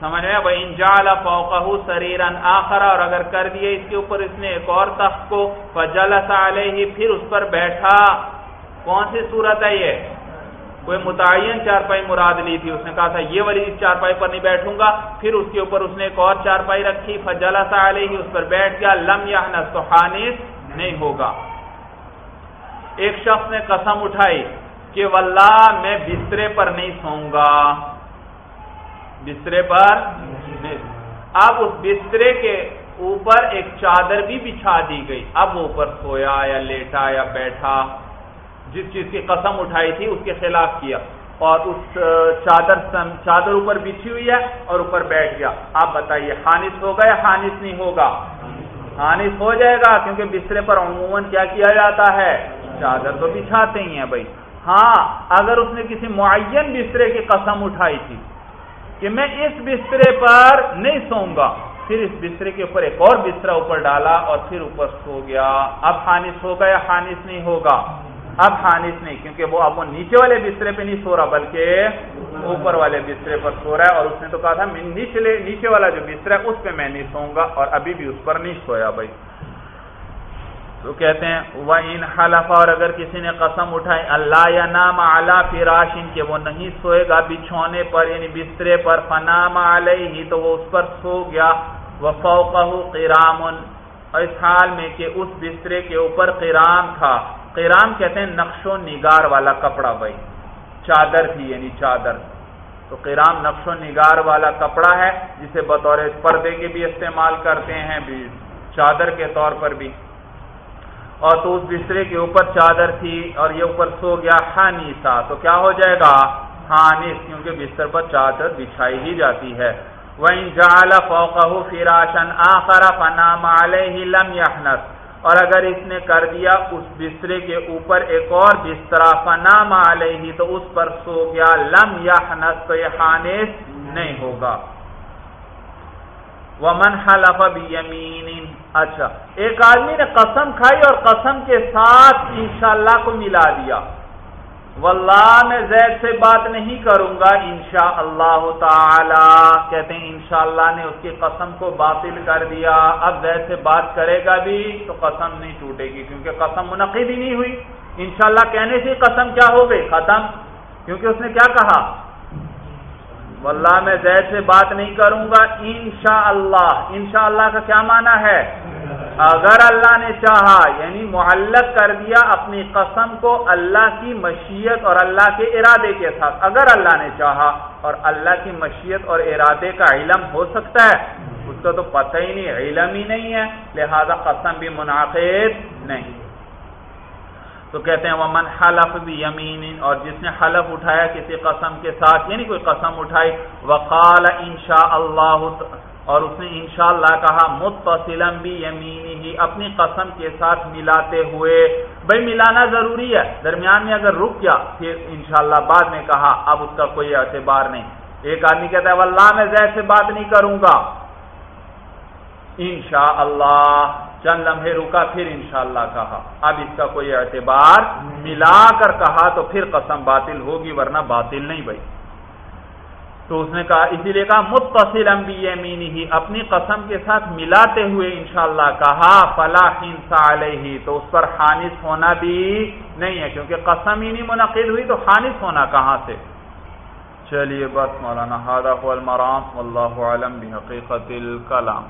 سمجھ میں وہ انجال فوقہ سریرن آخرا اور اگر کر دیے اس کے اوپر اس نے ایک اور تخت کو، فجلس علیہ، پھر اس پر بیٹھا۔ کون سی صورت ہے یہ؟ کوئی متعین چارپائی مراد لی تھی، اس نے کہا تھا، یہ والی اس چارپائی پر نہیں بیٹھوں گا۔ پھر اس کے اوپر اس نے ایک اور چارپائی رکھی، فجلس علیہ، اس پر بیٹھ گیا۔ لم یا حانس نہیں ہوگا۔ ایک شخص نے قسم اٹھائی کہ واللہ میں بسترے پر نہیں سوؤں گا۔ بسترے پر اب اس بسترے کے اوپر ایک چادر بھی بچھا دی گئی۔ اب وہ اوپر سویا یا لیٹا یا بیٹھا، جس چیز کی قسم اٹھائی تھی، اس کے خلاف کیا۔ اور اس چادر چادر اوپر بچھی ہوئی ہے اور اوپر بیٹھ گیا۔ آپ بتائیے خانص ہوگا یا خانص نہیں ہوگا؟ خانص ہو جائے گا، کیونکہ بسترے پر عموماً کیا کیا جاتا ہے؟ چادر تو بچھاتے ہی ہیں بھائی۔ ہاں اگر اس نے کسی معین بسترے کی قسم اٹھائی تھی کہ میں اس بسترے پر نہیں سوؤں گا۔ پھر اس بسترے کے اوپر ایک اور بسترا اوپر ڈالا اور پھر اوپر سو گیا۔ اب خانص ہوگا یا خانص نہیں ہوگا؟ اب خانص نہیں، کیونکہ وہ اب وہ نیچے والے بسترے پہ نہیں سو رہا، بلکہ اوپر والے بسترے پر سو رہا ہے۔ اور اس نے تو کہا تھا نیچے نیچے والا جو بستر ہے، اس پہ میں نہیں سوؤں گا۔ اور ابھی بھی اس پر نہیں سویا بھائی۔ تو کہتے ہیں وہ ان حلف اور اگر کسی نے قسم اٹھائی، اللہ یا نام اعلیٰ فراشن کے وہ نہیں سوئے گا بچھونے پر یعنی بسترے پر، فنام علیہ تو وہ اس پر سو گیا وہ فوقہ قرام۔ اور اس حال میں کہ اس بسترے کے اوپر قرام تھا۔ قرام کہتے ہیں نقش و نگار والا کپڑا بھائی۔ چادر تھی یعنی چادر۔ تو قرام نقش و نگار والا کپڑا ہے، جسے بطور پردے کے بھی استعمال کرتے ہیں بھی، چادر کے طور پر بھی۔ اور تو اس بسترے کے اوپر چادر تھی اور یہ اوپر سو گیا ہانیسا تو کیا ہو جائے گا؟ ہانس کیونکہ بستر پر چادر بچھائی ہی جاتی ہے۔ وَإِن جَعَلَ فَوْقَهُ فِرَاشًا آخَرَ فَنَامَ عَلَيْهِ لَمْ يَحْنَسْ اور اگر اس نے کر دیا اس بسترے کے اوپر ایک اور بسترا فنام علیہ تو اس پر سو گیا لم یا تو یہ خانس نہیں ہوگا۔ ومن حلف بیمین اچھا ایک آدمی نے قسم کھائی اور قسم کے ساتھ انشاءاللہ کو ملا دیا۔ واللہ، میں زید سے بات نہیں کروں گا انشاء اللہ تعالی۔ کہتے ہیں، انشاءاللہ نے اس کی قسم کو باطل کر دیا۔ اب زید سے بات کرے گا بھی تو قسم نہیں ٹوٹے گی، کیونکہ قسم منعقد ہی نہیں ہوئی۔ انشاءاللہ کہنے سے قسم کیا ہو گئی؟ ختم۔ کیونکہ اس نے کیا کہا؟ واللہ میں زید سے بات نہیں کروں گا، انشاءاللہ۔ انشاءاللہ کا کیا معنی ہے؟ اگر اللہ نے چاہا یعنی معلق کر دیا اپنی قسم کو اللہ کی مشیت اور اللہ کے ارادے کے ساتھ۔ اگر اللہ نے چاہا اور اللہ کی مشیت اور ارادے کا علم ہو سکتا ہے، اس کا تو پتہ ہی نہیں، علم ہی نہیں ہے۔ لہذا قسم بھی منعقد نہیں۔ تو کہتے ہیں وہ من حلف بھی یمین اور جس نے حلف اٹھایا کسی قسم کے ساتھ یعنی کوئی قسم اٹھائی، وقال انشاء اللہ اور اس نے انشاءاللہ کہا متصلم بھی یمینی ہی اپنی قسم کے ساتھ ملاتے ہوئے۔ بھائی، ملانا ضروری ہے۔ درمیان میں اگر رک گیا، پھر انشاءاللہ بعد میں کہا، اب اس کا کوئی اعتبار نہیں۔ ایک آدمی کہتا ہے، واللہ میں زید سے بات نہیں کروں گا۔ انشاءاللہ چند لمحے رکا، پھر انشاءاللہ کہا۔ اب اس کا کوئی اعتبار ملا کر کہا تو پھر قسم باطل ہوگی ورنہ باطل نہیں بھائی۔ تو اس نے کہا، اسی لیے کہا، متصل یمینی ہی اپنی قسم کے ساتھ ملاتے ہوئے انشاءاللہ کہا فلاح علیہ، تو اس پر خانص ہونا بھی نہیں ہے، کیونکہ قسم ہی نہیں منعقد ہوئی، تو خانص ہونا کہاں سے؟ چلیے بس مولانا المرام اللہ عالم بحقیقت الکلام۔